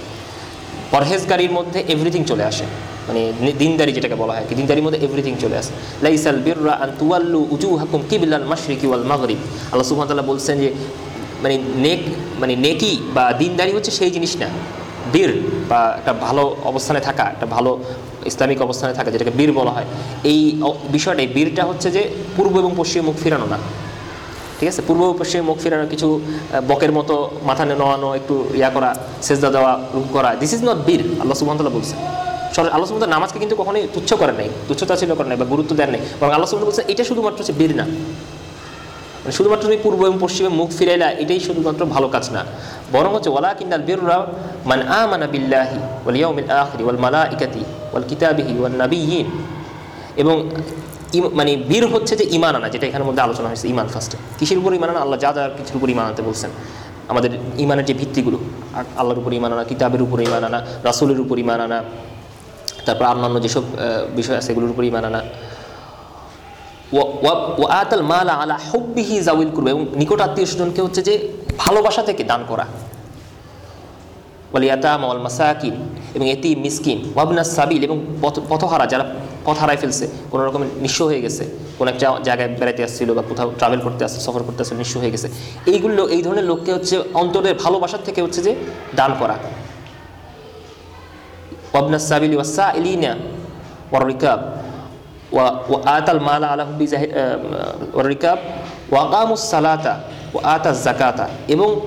পরহেজগারির মধ্যে এভরিথিং চলে আসে। মানে দিনদারি যেটাকে বলা হয় কি, দিনদারির মধ্যে এভরিথিং চলে আসে। লাইসাল বিররা আন তুয়াল্লু উজু হাকুম কিবিলাল মাশরিকি ওয়াল মাগরিব। আল্লাহ সুবহানাহু ওয়া বলছেন যে মানে নেক মানে নেকি বা দিনদারি হচ্ছে সেই জিনিস না। বীর বা একটা ভালো অবস্থানে থাকা, একটা ভালো ইসলামিক অবস্থানে থাকা, যেটাকে বীর বলা হয়, এই বিষয়টাই বীরটা হচ্ছে যে পূর্ব এবং পশ্চিমে মুখ ফেরানো না। ঠিক আছে? পূর্ব ও পশ্চিমে মুখ ফেরানো, কিছু বকের মতো মাথা নোয়ানো, একটু ইয়া করা, সেজদা দেওয়া, রুক করা দিস ইজ নট বীর, আল্লাহ সুবহানাহু বলছে। সর- আল্লাহ সুবহানাহু নামাজকে কিন্তু কখনোই তুচ্ছ করে নাই তুচ্ছতা ছিল করে নাই বা গুরুত্ব দেন নাই। বরং আল্লাহ সুবহানাহু বলছে, এটা শুধুমাত্র হচ্ছে বীর না। মানে শুধুমাত্র তুমি পূর্ব এবং পশ্চিমে মুখ ফিরাইলা, এটাই শুধুমাত্র ভালো কাজ না। বরং হচ্ছে ওয়ালা কিন্দাল বীররা মান আমানা বিল্লাহি ওয়াল ইয়াউমিল আখির ওয়াল মালাইকাতি ওয়াল কিতাবিহি ওয়ান নাবিয়িন এবং মানে বীর হচ্ছে যে ইমান আনা, যেটা এখানের মধ্যে আলোচনা হয়েছে ইমান ফার্স্টে কিসের উপর ইমান আনা? আল্লাহ যা যা কিছুর উপর ইমান আনতে বলছেন। আমাদের ইমানের যে ভিত্তিগুলো আল্লাহর উপর ইমান আনা, কিতাবের উপর ইমান আনা, রাসূলের উপর ইমান আনা, তারপর অন্যান্য যেসব বিষয় আছে, এগুলোর উপর ইমান আনা ওয়া আতাল মালা আলা হুব্বিহি জাউল কুরবা, এবং নিকট আত্মীয় স্বজনকে হচ্ছে যে ভালোবাসা থেকে দান করা। ওয়ালিয়াতাম ওয়াল মাসাকিন, এবং এতি মিসকিন ওয়াবনা সাবিল, এবং পথ, পথহারা যারা পথ হারায় ফেলছে, কোনো রকমের নিঃস্ব হয়ে গেছে, কোনো একটা জায়গায় বেড়াতে আসছিল বা কোথাও ট্রাভেল করতে আসছে, সফর করতে আসছে, নিঃস্ব হয়ে গেছে। এইগুলো, এই ধরনের লোককে হচ্ছে অন্তরের ভালোবাসার থেকে হচ্ছে যে দান করা। ওয়াবনা সাবিল ওয়াসা ইলিনা ওয়ারিকাব আতাল মালা আলাহবি রিকাব ওয়াকামুস সালাতা ও আতা জাকাতা এবং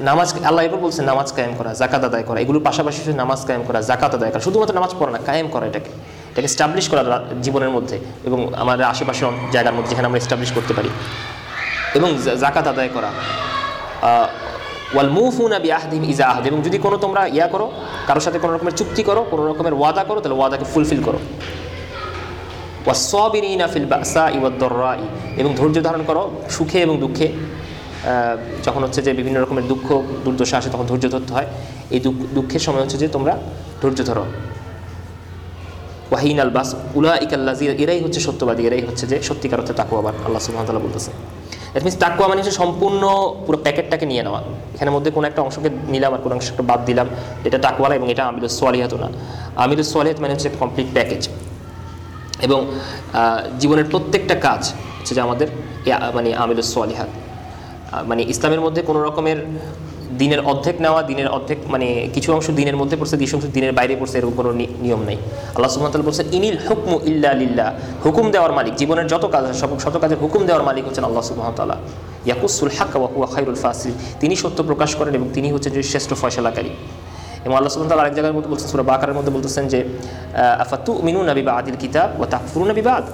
নামাজ আল্লাহ এবার বলছে নামাজ কায়েম করা জাকাত আদায় করা। এগুলোর পাশাপাশি নামাজ কায়েম করা জাকাত আদায় করা। শুধুমাত্র নামাজ পড়া না, কায়েম করা এটাকে। এটাকে স্টাবলিশ করা জীবনের মধ্যে এবং আমাদের আশেপাশের জায়গার মধ্যে যেখানে আমরা স্টাবলিশ করতে পারি। এবং জাকাত আদায় করা। ওয়াল মুফুন আবি আহদিম ইজা আহদ। এবং যদি কোনো তোমরা ইয়া করো, কারোর সাথে কোনো রকমের চুক্তি করো, কোনো রকমের ওয়াদা করো, তাহলে ওয়াদাকে ফুলফিল করো। এবং ধৈর্য ধারণ করো সুখে এবং দুঃখে। যখন হচ্ছে যে বিভিন্ন রকমের দুঃখ, দুর্দশা আসে তখন ধৈর্য ধরতে হয়। এই দুঃখ, দুঃখের সময় হচ্ছে যে তোমরা ধৈর্য ধরো। ওয়াহিন আল বাস উলা ইকাল্লাজি এরাই হচ্ছে সত্যবাদী, এরাই হচ্ছে যে সত্যিকার অর্থে আবার আল্লাহ সুবহানাহু বলতেছে। দ্যাট মিনস তাকুয়া মানে হচ্ছে সম্পূর্ণ পুরো প্যাকেটটাকে নিয়ে নেওয়া। এখানের মধ্যে কোনো একটা অংশকে নিলাম আর কোনো অংশটা বাদ দিলাম। এটা তাকুয়ালা এবং এটা আমিরুস সোয়ালিহাতও না। আমিরুস সোয়ালিহাত মানে হচ্ছে কমপ্লিট প্যাকেজ এবং জীবনের প্রত্যেকটা কাজ হচ্ছে যে আমাদের মানে আমিলুস সোয়ালিহাত মানে ইসলামের মধ্যে কোনো রকমের দিনের অর্ধেক নেওয়া, দিনের অর্ধেক মানে কিছু অংশ দিনের মধ্যে পড়ছে, কিছু অংশ দিনের বাইরে পড়ছে, এরকম কোনো নিয়ম নেই। আল্লাহ সুবহানাহু বলছেন ইনিল হুকমু ইল্লা লিল্লাহ। হুকুম দেওয়ার মালিক, জীবনের যত কাজ সব, শত কাজের হুকুম দেওয়ার মালিক হচ্ছেন আল্লাহ তাআলা। ইয়াকুসুল হাক্কা ওয়া হুয়া খায়রুল ফাসিল তিনি সত্য প্রকাশ করেন এবং তিনি হচ্ছেন যে শ্রেষ্ঠ ফয়সালাকারী। এবং আল্লাহ তাআলা আরেক জায়গার মধ্যে বলছেন, সূরা বাকারের মধ্যে বলতেছেন যে আফাতু মিনুনা বিবাদিল কিতাব ওয়া তাকফুরুনা বিবাদ?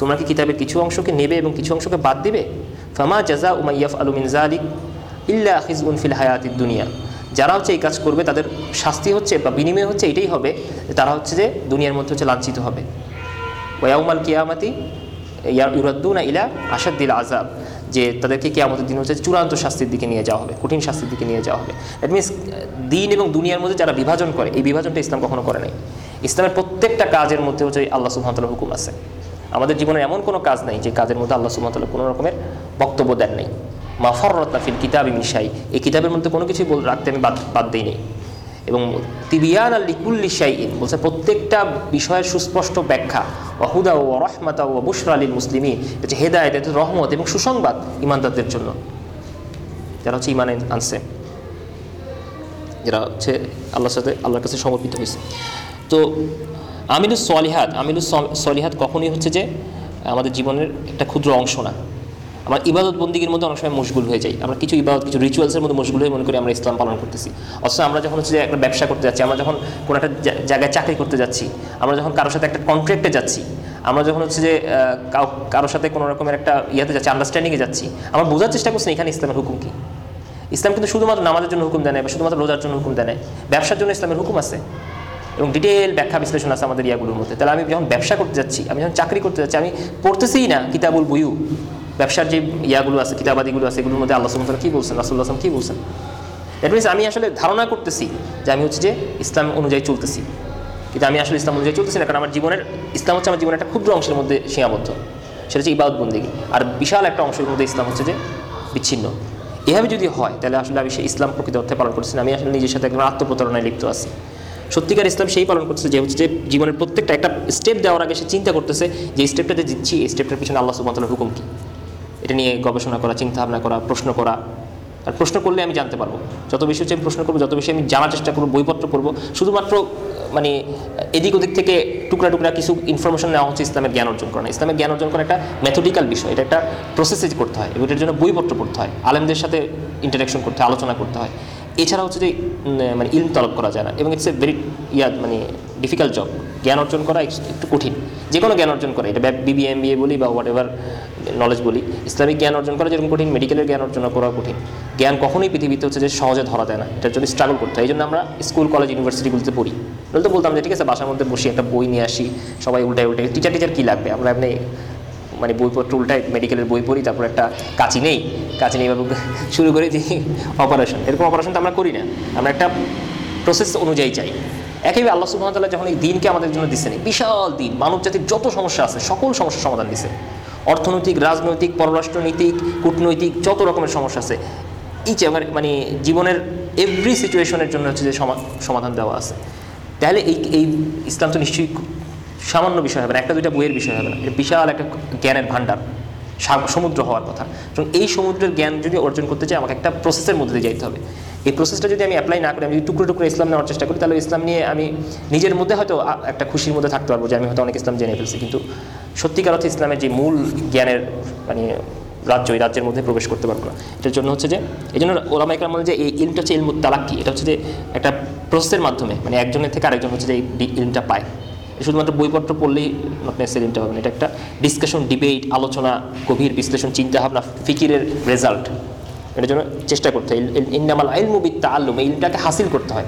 তোমরা কি কিতাবের কিছু অংশকে নেবে এবং কিছু অংশকে বাদ দিবে? ফামা জাজা উমাইয়াফ আলু মিন জালিক ইল্লা খিজউন ফিল হায়াতিদ দুনিয়া। যারা হচ্ছে এই কাজ করবে, তাদের শাস্তি হচ্ছে বা বিনিময় হচ্ছে এটাই হবে তারা হচ্ছে যে দুনিয়ার মধ্যে হচ্ছে লাঞ্ছিত হবে। ওয়াউমাল কিয়ামাতি ইউরাদ্দুনা ইলা আসাদ্দিল আজাব যে তাদেরকে কেয়ামতের দিন হচ্ছে চূড়ান্ত শাস্তির দিকে নিয়ে যাওয়া হবে, কঠিন শাস্তির দিকে নিয়ে যাওয়া হবে। দ্যাট মিনস দিন এবং দুনিয়ার মধ্যে যারা বিভাজন করে, এই বিভাজনটা ইসলাম কখনো করে নাই। ইসলামের প্রত্যেকটা কাজের মধ্যে হচ্ছে আল্লাহ সুবহানাহু হুকুম আছে। আমাদের জীবনের এমন কোনো কাজ নাই যে কাজের মধ্যে আল্লাহ সুবহানাহু কোনো রকমের বক্তব্য দেন নেই। মাফররতা ফিল কিতাবি মিশাই এই কিতাবের মধ্যে কোনো কিছুই রাখতে আমি বাদ বাদ দিই নেই। এবং তিবিয়ান আল লিকুল্লি শাইইন বলছে, প্রত্যেকটা বিষয়ের সুস্পষ্ট ব্যাখ্যা, ওয়াহুদা ও রহমাতা ও বুশরা আলী মুসলিমী হচ্ছে হেদায়ত, এটা রহমত এবং সুসংবাদ ইমানদারদের জন্য। যারা হচ্ছে ইমান আনছে, যারা হচ্ছে আল্লাহর সাথে, আল্লাহর কাছে সমর্পিত হয়েছে। তো আমিলুস সলিহাত আমিলুস সলিহাত কখনই হচ্ছে যে আমাদের জীবনের একটা ক্ষুদ্র অংশ না। আমরা ইবাদত বন্দীগীর মধ্যে অনেক সময় মশগুল হয়ে যাই। আমরা কিছু ইবাদত, কিছু রিচুয়ালসের মধ্যে মশগুল হয়ে মনে করি আমরা ইসলাম পালন করতেছি। অথচ আমরা যখন হচ্ছে যে একটা ব্যবসা করতে যাচ্ছি, আমরা যখন কোনো একটা জায়গায় চাকরি করতে যাচ্ছি, আমরা যখন কারোর সাথে একটা কন্ট্রাক্টে যাচ্ছি, আমরা যখন হচ্ছে যে কারোর সাথে কোনো রকমের একটা ইয়েতে যাচ্ছি আন্ডারস্ট্যান্ডিংয়ে যাচ্ছি, আমরা বোঝার চেষ্টা করছি এখানে ইসলামের হুকুম কী। ইসলাম কিন্তু শুধুমাত্র নামাজের জন্য হুকুম দেয় না বা শুধুমাত্র রোজার জন্য হুকুম দেয় ব্যবসার জন্য ইসলামের হুকুম আছে। এবং ডিটেল ব্যাখ্যা বিশ্লেষণ আছে আমাদের ইয়াগুলোর মধ্যে। তাহলে আমি যখন ব্যবসা করতে যাচ্ছি, আমি যখন চাকরি করতে যাচ্ছি, আমি পড়তেছিই না কিতাবুল বইউ ব্যবসার যে ইয়াগুলো আছে, কিতাবাদিগুলো আছে, এগুলোর মধ্যে আল্লাহ সুমতলা কী বলছেন? রাসুল্লাহ আসলাম কী বলছেন? দ্যাট মিনস আমি আসলে ধারণা করতেছি যে আমি হচ্ছে যে ইসলাম অনুযায়ী চলতেছি। কিন্তু আমি আসলে ইসলাম অনুযায়ী চলতেছি না, কারণ আমার জীবনের, ইসলাম হচ্ছে আমার জীবনের একটা ক্ষুদ্র অংশের মধ্যে সীমাবদ্ধ। সেটা হচ্ছে ইবাদত বন্দিগি। আর বিশাল একটা অংশের মধ্যে ইসলাম হচ্ছে যে বিচ্ছিন্ন। এভাবে যদি হয়, তাহলে আসলে আমি সেই ইসলাম প্রকৃত অর্থে পালন করছি আমি আসলে নিজের সাথে একদম আত্মপ্রতারণায় লিপ্ত আছি। সত্যিকার ইসলাম সেই পালন করতেছে যে হচ্ছে যে জীবনের প্রত্যেকটা একটা স্টেপ দেওয়ার আগে সে চিন্তা করতেছে যে এই স্টেপটা যে দিচ্ছি এই স্টেপটার পিছনে আল্লাহ সুবহানাহু হুকুম কী? এটা নিয়ে গবেষণা করা চিন্তা ভাবনা করা, প্রশ্ন করা। আর প্রশ্ন করলে আমি জানতে পারব। যত বেশি হচ্ছে আমি প্রশ্ন করব, যত বেশি আমি জানার চেষ্টা করব, বইপত্র পড়ব। শুধুমাত্র মানে এদিক ওদিক থেকে টুকরা টুকরা কিছু ইনফরমেশন নেওয়া হচ্ছে ইসলামের জ্ঞান অর্জন করা। ইসলামের জ্ঞান অর্জন করা একটা মেথডিক্যাল বিষয়। এটা একটা প্রসেসে করতে হয় এবং এটার জন্য বইপত্র পড়তে হয়। আলেমদের সাথে ইন্টারাকশন করতে হয়, আলোচনা করতে হয়। এছাড়া হচ্ছে যে মানে ইলম তলব করা যায় না এবং ইটস এ ভেরি ইয়া মানে ডিফিকাল্ট জব জ্ঞান অর্জন করা একটু কঠিন। যে কোনো জ্ঞান অর্জন করা, এটা বিবি এম বলি বা হোয়াট এভার নলেজ বলি ইসলামিক জ্ঞান অর্জন করা যেরকম কঠিন মেডিকেলের জ্ঞান অর্জন করা কঠিন। জ্ঞান কখনোই পৃথিবীতে হচ্ছে যে সহজে ধরা দেয় না, এটার জন্য স্ট্রাগল করতে হয়। এই জন্য আমরা স্কুল কলেজ ইউনিভার্সিটিগুলোতে পড়ি। নইলে তো বলতাম যে, ঠিক আছে, বাসার মধ্যে বসে, একটা বই নিয়ে আসি, সবাই উল্টায় উল্টে টিচার টিচার কী লাগবে? আমরা এমনি মানে বইপত্র উল্টায় মেডিকেলের বই পড়ি, তারপর একটা কাঁচি নেই কাঁচি নেই শুরু করে দিই অপারেশন এরকম অপারেশন তো আমরা করি না। আমরা একটা প্রসেস অনুযায়ী চাই একইভাবে আল্লাহ সুবহানাহু যখন এই দিনকে আমাদের জন্য দিচ্ছেন বিশাল দিন মানব জাতির যত সমস্যা আছে, সকল সমস্যার সমাধান দিছে। অর্থনৈতিক, রাজনৈতিক, পররাষ্ট্রনীতিক, কূটনৈতিক যত রকমের সমস্যা আছে ইচ মানে জীবনের এভরি সিচুয়েশনের জন্য হচ্ছে যে সমা- সমাধান দেওয়া আছে। তাহলে এই এই ইসলাম তো নিশ্চয়ই সামান্য বিষয় হবে না, একটা দুইটা বইয়ের বিষয় হবে না। বিশাল একটা জ্ঞানের ভাণ্ডার। সমুদ্র হওয়ার কথা। এবং এই সমুদ্রের জ্ঞান যদি অর্জন করতে চাই, আমাকে একটা প্রসেসের মধ্যে দিয়ে যাইতে হবে। এই প্রসেসটা যদি আমি অ্যাপ্লাই না করি, আমি যদি টুকরো টুকরো ইসলাম নেওয়ার চেষ্টা করি, তাহলে ইসলাম নিয়ে আমি নিজের মধ্যে হয়তো একটা খুশির মধ্যে থাকতে পারব যে আমি হয়তো অনেক ইসলাম জেনে ফেলছি। কিন্তু সত্যিকার অর্থে ইসলামের যে মূল জ্ঞানের মানে রাজ্য, এই রাজ্যের মধ্যে প্রবেশ করতে পারব না। এটার জন্য হচ্ছে যে, এই জন্য ওলামা একরাম বলে যে এই ইলমটা হচ্ছে ইলমুত তালাক্কি এটা হচ্ছে যে একটা প্রসেসের মাধ্যমে মানে একজনের থেকে আরেকজন হচ্ছে যে এই ইলমটা পায়। শুধুমাত্র বইপত্র পড়লেই আপনার সেলিমটা হবে না এটা একটা ডিসকাশন ডিবেট আলোচনা, গভীর বিশ্লেষণ, চিন্তাভাবনা, ফিকিরের রেজাল্ট এটার জন্য চেষ্টা করতে হয়। ইল- ইন্নামাল আইলমুবিদ তাল্লুম এই ইলমটাকে হাসিল করতে হয়।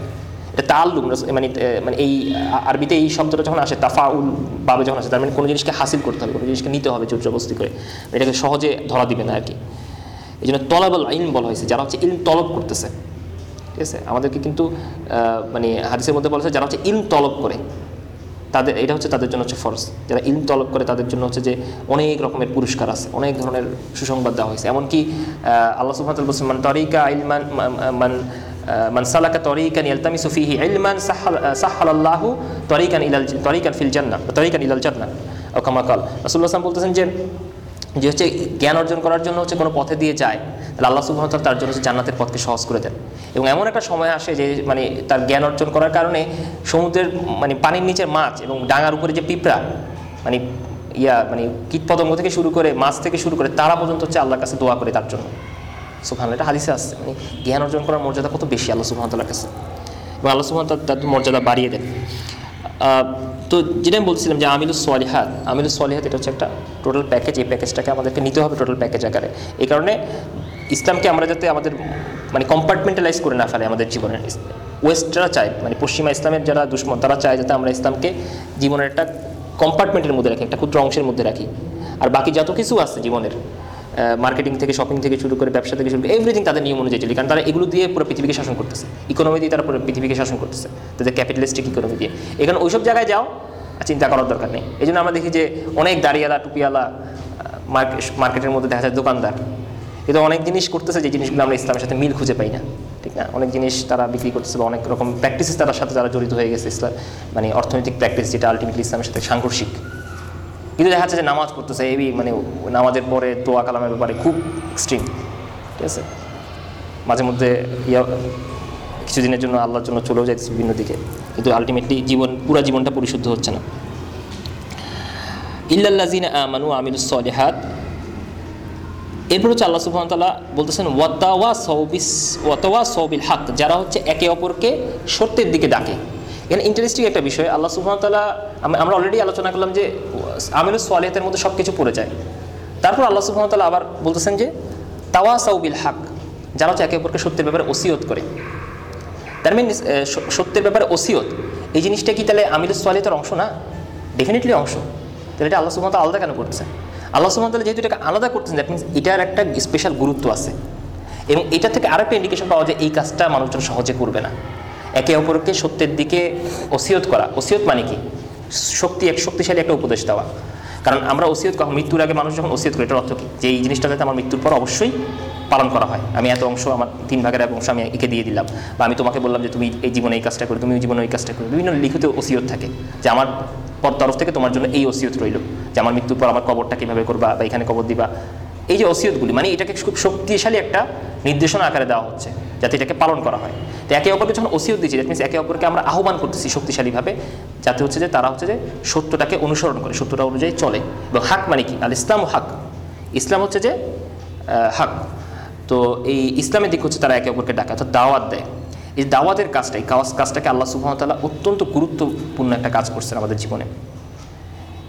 এটা তাল্লুম মানে মানে এই আরবিতে এই শব্দটা যখন আসে, তাফাউল বাবে যখন আসে, তার মানে কোনো জিনিসকে হাসিল করতে হবে, কোনো জিনিসকে নিতে হবে জোর জবস্তি করে। এটাকে সহজে ধরা দিবে না আর কি এই জন্য তলাবল ইলম বলা হয়েছে, যারা হচ্ছে ইলম তলব করতেছে। ঠিক আছে? আমাদেরকে কিন্তু মানে হাদিসের মধ্যে বলা হয়েছে, যারা হচ্ছে ইলম তলব করে তাদের, এটা হচ্ছে তাদের জন্য হচ্ছে ফরজ। যারা ইলম তলব করে তাদের জন্য হচ্ছে যে অনেক রকমের পুরস্কার আছে, অনেক ধরনের সুসংবাদ দেওয়া হয়েছে। এমনকি আল্লাহ সুফাতুল বলছেন, মান তরিকা ইলমান মান মান সালাকা তরিকান সুফিহি ইলমান সাহাল সাহালাল্লাহু তরিকান ইলাল, তরিকান ফিল জান্নাহ, তরিকান ইলাল জান্নাহ। ও কামাকাল রাসূলুল্লাহ বলতেছেন যে যে হচ্ছে জ্ঞান অর্জন করার জন্য হচ্ছে কোনো পথে দিয়ে যায়, তাহলে আল্লাহ সুবহানাহু তার জন্য হচ্ছে জান্নাতের পথকে সহজ করে দেন। এবং এমন একটা সময় আসে যে মানে তার জ্ঞান অর্জন করার কারণে সমুদ্রের মানে পানির নিচের মাছ এবং ডাঙার উপরে যে পিঁপড়া মানে ইয়া মানে কীটপতঙ্গ থেকে শুরু করে মাছ থেকে শুরু করে তারা পর্যন্ত হচ্ছে আল্লাহর কাছে দোয়া করে তার জন্য। সুবহান এটা হাদিসে আসছে মানে জ্ঞান অর্জন করার মর্যাদা কত বেশি আল্লাহ সুবহানাহু কাছে? এবং আল্লাহ সুবহান তার মর্যাদা বাড়িয়ে দেন। তো যেটা আমি বলছিলাম যে আমিলুস সোয়ালিহাত আমিলুস সোয়ালিহাত এটা হচ্ছে একটা টোটাল প্যাকেজ এই প্যাকেজটাকে আমাদেরকে নিতে হবে টোটাল প্যাকেজ আকারে। এই কারণে ইসলামকে আমরা যাতে আমাদের মানে কম্পার্টমেন্টালাইজ করে না ফেলে আমাদের জীবনের ওয়েস্ট যারা চায় মানে পশ্চিমা ইসলামের যারা দুশ্মন, তারা চায় যাতে আমরা ইসলামকে জীবনের একটা কম্পার্টমেন্টের মধ্যে রাখি, একটা ক্ষুদ্র অংশের মধ্যে রাখি। আর বাকি যত কিছু আছে জীবনের মার্কেটিং থেকে শপিং থেকে শুরু করে ব্যবসা থেকে শুরু করে এভরিথিং তাদের নিয়ম অনুযায়ী চলে। কারণ তারা এগুলো দিয়ে পুরো পৃথিবীকে শাসন করতেছে। ইকোনমি দিয়ে তারা পুরো পৃথিবীকে শাসন করতেছে। তাদের ক্যাপিটালিস্টিক ইকোনমি দিয়ে। এখানে ওইসব জায়গায় যাও চিন্তা করার দরকার নেই। এই জন্য আমরা দেখি যে অনেক দাড়িওয়ালা টুপিওয়ালা মার্কেটের মধ্যে দেখা যায় দোকানদার। কিন্তু অনেক জিনিস করতেছে, যে জিনিসগুলো আমরা ইসলামের সাথে মিল খুঁজে পাই না। ঠিক না? অনেক জিনিস তারা বিক্রি করতেছে বা অনেক রকম প্র্যাকটিসেস তার সাথে তারা জড়িত হয়ে গেছে ইসলাম মানে অর্থনৈতিক প্র্যাকটিস যেটা আলটিমেটলি ইসলামের সাথে সাংঘর্ষিক। কিন্তু দেখা যাচ্ছে যে নামাজ পড়তেছে এই মানে নামাজের পরে তোয়া কালামের ব্যাপারে খুব এক্সট্রিম ঠিক আছে? মাঝে মধ্যে ইয়া, কিছুদিনের জন্য আল্লাহর জন্য চলেও যাইতেছে বিভিন্ন দিকে, কিন্তু আলটিমেটলি জীবন, পুরো জীবনটা পরিশুদ্ধ হচ্ছে না। ইল্লাল্লাজিনা আমানু আমিলুস সলিহাত, এরপর হচ্ছে আল্লাহ সুবহান তাআলা বলতেছেন ওয়াতাওয়া সৌবিস ওয়াতাওয়া সৌবিল হাক যারা হচ্ছে একে অপরকে সত্যের দিকে ডাকে। এখানে ইন্টারেস্টিং একটা বিষয়, আল্লাহ আম- আমরা অলরেডি আলোচনা করলাম যে, আমিলুস সলিহাতের মধ্যে সব কিছু পড়ে যায়। তারপর আল্লাহ তাআলা আবার বলতেছেন যে তাওয়া সাউবিল হাক, যারা হচ্ছে একে অপরকে সত্যের ব্যাপারে ওসিয়ত করে। তার মিন সত্যের ব্যাপারে ওসিয়ত। এই জিনিসটা কি তাহলে আমিলুস সলিহাতের অংশ না? ডেফিনেটলি অংশ। তাহলে এটা আল্লাহ সুবহান তাআলা আলাদা কেন করতেছে আল্লাহ তাআলা যেহেতু এটাকে আলাদা করতেছেন দ্যাট মিনস এটার একটা স্পেশাল গুরুত্ব আছে। এবং এটা থেকে আরেকটা ইন্ডিকেশন পাওয়া যায়, এই কাজটা মানুষজন সহজে করবে না। একে অপরকে সত্যের দিকে ওসিয়ত করা। ওসিয়ত মানে কি? শক্তি, এক শক্তিশালী একটা উপদেশ দেওয়া। কারণ আমরা ওসিয়ত কখন মৃত্যুর আগে মানুষ যখন ওসিয়ত করি, এটার অর্থ কি? যে এই জিনিসটা যাতে আমার মৃত্যুর পর অবশ্যই পালন করা হয়। আমি এত অংশ আমার তিন ভাগের এক অংশ আমি একে দিয়ে দিলাম। বা আমি তোমাকে বললাম যে তুমি এই জীবনে এই কাজটা করো তুমি ওই জীবনে ওই কাজটা করো। বিভিন্ন লিখিত ওসিয়ত থাকে যে আমার পর তরফ থেকে তোমার জন্য এই ওসিয়ত রইল। যে আমার মৃত্যুর পর আমার কবরটা কীভাবে করবা বা এখানে কবর দিবা। এই যে ওসিয়তগুলি মানে এটাকে খুব শক্তিশালী একটা নির্দেশনা আকারে দেওয়া হচ্ছে, যাতে এটাকে পালন করা হয়। তো একে অপরকে যখন ওসিয়ত দিচ্ছি দ্যাট মিনস একে অপরকে আমরা আহ্বান করতেছি শক্তিশালীভাবে, যাতে হচ্ছে যে তারা হচ্ছে যে সত্যটাকে অনুসরণ করে, সত্যটা অনুযায়ী চলে। এবং হাক মানে কি? আল ইসলাম হাক। ইসলাম হচ্ছে যে হাক। তো এই ইসলামের দিক হচ্ছে তারা একে অপরকে ডাকে, অর্থাৎ দাওয়াত দেয়। এই দাওয়াতের কাজটাই, কাজ কাজটাকে আল্লাহ সুহামতাল্লাহ অত্যন্ত গুরুত্বপূর্ণ একটা কাজ করছেন আমাদের জীবনে।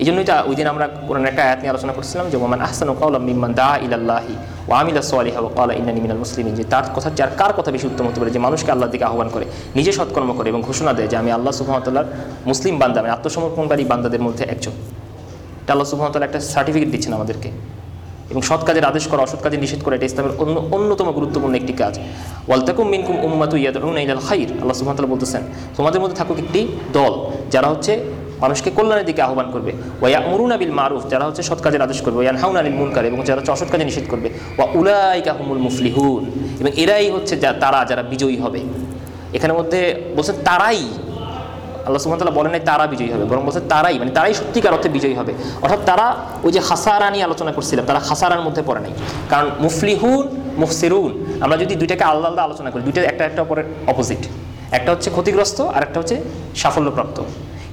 এই জন্যই তো ওই দিন আমরা কোরআন একটা আয়াত নিয়ে আলোচনা করছিলাম যে, ওমান আহসান কাউলা মিম্মান দা ইলাল্লাহি ও আমিলা সোয়ালিহা ও কালা ইন্নানি মিনাল মুসলিমিন যে, তার কথা যার কার কথা বেশি উত্তম হতে পারে, যে মানুষকে আল্লাহ দিকে আহ্বান করে, নিজে সৎকর্ম করে এবং ঘোষণা দেয় যে, আমি আল্লাহ সুহামতাল্লাহর মুসলিম বান্দা, আমি আত্মসমর্পণকারী বান্দাদের মধ্যে একজন। এটা আল্লাহ সুহামতাল্লাহ একটা সার্টিফিকেট দিচ্ছেন আমাদেরকে। এবং সৎ কাজের আদেশ করা, অসৎ কাজে নিষেধ করা, এটা ইসলামের অন্য, অন্যতম গুরুত্বপূর্ণ একটি কাজ। ওয়ালতাকুম মিনকুম উম্মাতু ইয়াদউনা ইলাল খাইর। আল্লাহ তাআলা বলতেছেন, তোমাদের মধ্যে থাকুক একটি দল, যারা হচ্ছে মানুষকে কল্যাণের দিকে আহ্বান করবে। ওয়া মুরুনা বিল মারুফ, যারা হচ্ছে সৎ কাজের আদেশ করবে। ওয়ান হাউনা আনিল মুনকার, এবং যারা হচ্ছে কাজে নিষেধ করবে। ওয়া উলাইকা হুমুল মুফলিহুন, এবং এরাই হচ্ছে যা তারা, যারা বিজয়ী হবে। এখানের মধ্যে বলছেন তারাই, আল্লাহ সুমতলা বলেন নাই তারা বিজয়ী হবে, বরং বলছে তারাই মানে তারাই সত্যিকার অর্থে বিজয়ী হবে। অর্থাৎ তারা ওই যে হাসারা নিয়ে আলোচনা করছিলাম, তারা হাসারার মধ্যে পড়ে নাই। কারণ মুফলিহুন, মুফসিরুন, আমরা যদি দুইটাকে আলাদা আলাদা আলোচনা করি, দুইটা একটা একটা অপরের অপোজিট একটা হচ্ছে ক্ষতিগ্রস্ত আর একটা হচ্ছে সাফল্যপ্রাপ্ত।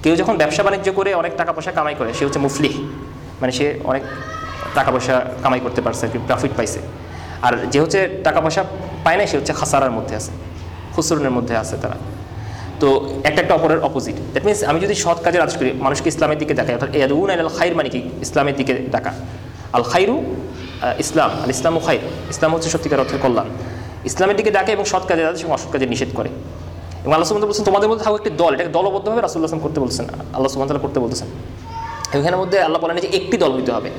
কেউ যখন ব্যবসা বাণিজ্য করে অনেক টাকা পয়সা কামাই করে, সে হচ্ছে মুফলিহ। মানে সে অনেক টাকা পয়সা কামাই করতে পারছে আর কি প্রফিট পাইছে। আর যে হচ্ছে টাকা পয়সা পায় না সে হচ্ছে খাসারার মধ্যে আছে, খুসরুনের মধ্যে আছে তারা। তো একটা একটা অপরের অপোজিট দ্যাট মিনস আমি যদি সৎ কাজের আদেশ করি, মানুষকে ইসলামের দিকে দেখাই, অর্থাৎ ইয়াদুন আল খাইর মানে কি? ইসলামের দিকে ডাকা আল খাইরু ইসলাম, আল ইসলাম ও খাইর। ইসলাম হচ্ছে সত্যিকার অর্থের কল্যাণ। ইসলামের দিকে ডাকে এবং সৎ কাজের আদেশ এবং অসৎ কাজে নিষেধ করে। এবং আল্লাহ সুমন্ত বলছেন, তোমাদের মধ্যে থাকুক একটি দল, এটাকে দলবদ্ধভাবে রাসুল্লাহ আসলাম করতে বলছেন আল্লাহ সুমন্ত করতে বলতেছেন। এখানের মধ্যে আল্লাহ বলেন যে একটি দল হইতে হবে,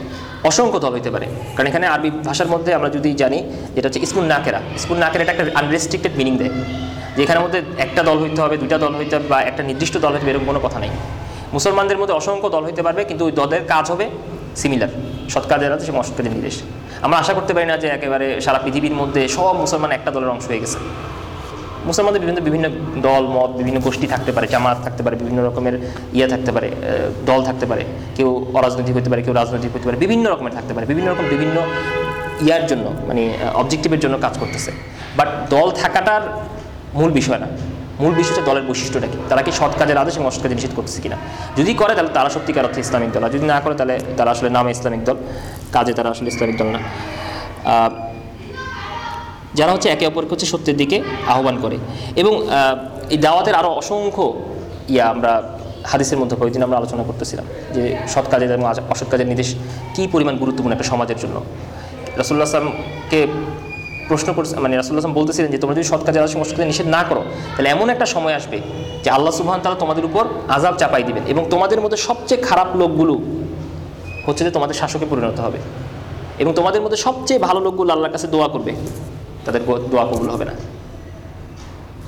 অসংখ্য দল হইতে পারে। কারণ এখানে আরবি ভাষার মধ্যে আমরা যদি জানি, যেটা হচ্ছে ইসমুন নাকেরা। ইসমুন নাকেরা এটা একটা আনরেস্ট্রিক্টেড মিনিং দেয়। যে এখানের মধ্যে একটা দল হইতে হবে, দুইটা দল হইতে হবে বা একটা নির্দিষ্ট দল হইতে হবে, এরকম কোনো কথা নেই। মুসলমানদের মধ্যে অসংখ্য দল হইতে পারবে, কিন্তু ওই দলের কাজ হবে সিমিলার সৎ আছে এবং অসৎ নির্দেশ। আমরা আশা করতে পারি না যে একেবারে সারা পৃথিবীর মধ্যে সব মুসলমান একটা দলের অংশ হয়ে গেছে। মুসলমানদের বিভিন্ন বিভিন্ন দল, মত, বিভিন্ন গোষ্ঠী থাকতে পারে, জামাত থাকতে পারে, বিভিন্ন রকমের ইয়ে থাকতে পারে দল থাকতে পারে, কেউ অরাজনৈতিক হতে পারে, কেউ রাজনৈতিক হতে পারে, বিভিন্ন রকমের থাকতে পারে, বিভিন্ন রকম বিভিন্ন ইয়ার জন্য মানে অবজেক্টিভের জন্য কাজ করতেছে। বাট দল থাকাটার মূল বিষয় না। মূল বিষয় দলের বৈশিষ্ট্যটা কি? তারা কি সৎ কাজের আদেশ এবং অসৎ কাজে নিষেধ করতেছে কিনা? যদি করে, তাহলে তারা সত্যিকার অর্থে ইসলামিক দল। আর যদি না করে, তাহলে তারা আসলে নামে ইসলামিক দল। কাজে তারা আসলে ইসলামিক দল না। যারা হচ্ছে একে অপরকে হচ্ছে সত্যের দিকে আহ্বান করে। এবং এই দাওয়াতের আরও অসংখ্য ইয়া আমরা হাদিসের মধ্যে কয়েকদিন আমরা আলোচনা করতেছিলাম, যে সৎ কাজের এবং অসৎ কাজের নির্দেশ কী পরিমাণ গুরুত্বপূর্ণ একটা সমাজের জন্য। রাসুল্লাহ আসলামকে প্রশ্ন করছে মানে রাসুল্লাহ আসলাম বলতেছিলেন যে, তোমরা যদি সৎ কাজে অসৎ কাজে নিষেধ না করো, তাহলে এমন একটা সময় আসবে যে আল্লাহ সুবহান তারা তোমাদের উপর আজাব চাপাই দিবেন এবং তোমাদের মধ্যে সবচেয়ে খারাপ লোকগুলো হচ্ছে যে তোমাদের শাসকে পরিণত হবে। এবং তোমাদের মধ্যে সবচেয়ে ভালো লোকগুলো আল্লাহর কাছে দোয়া করবে। তাদের দোয়া কবুল হবে না।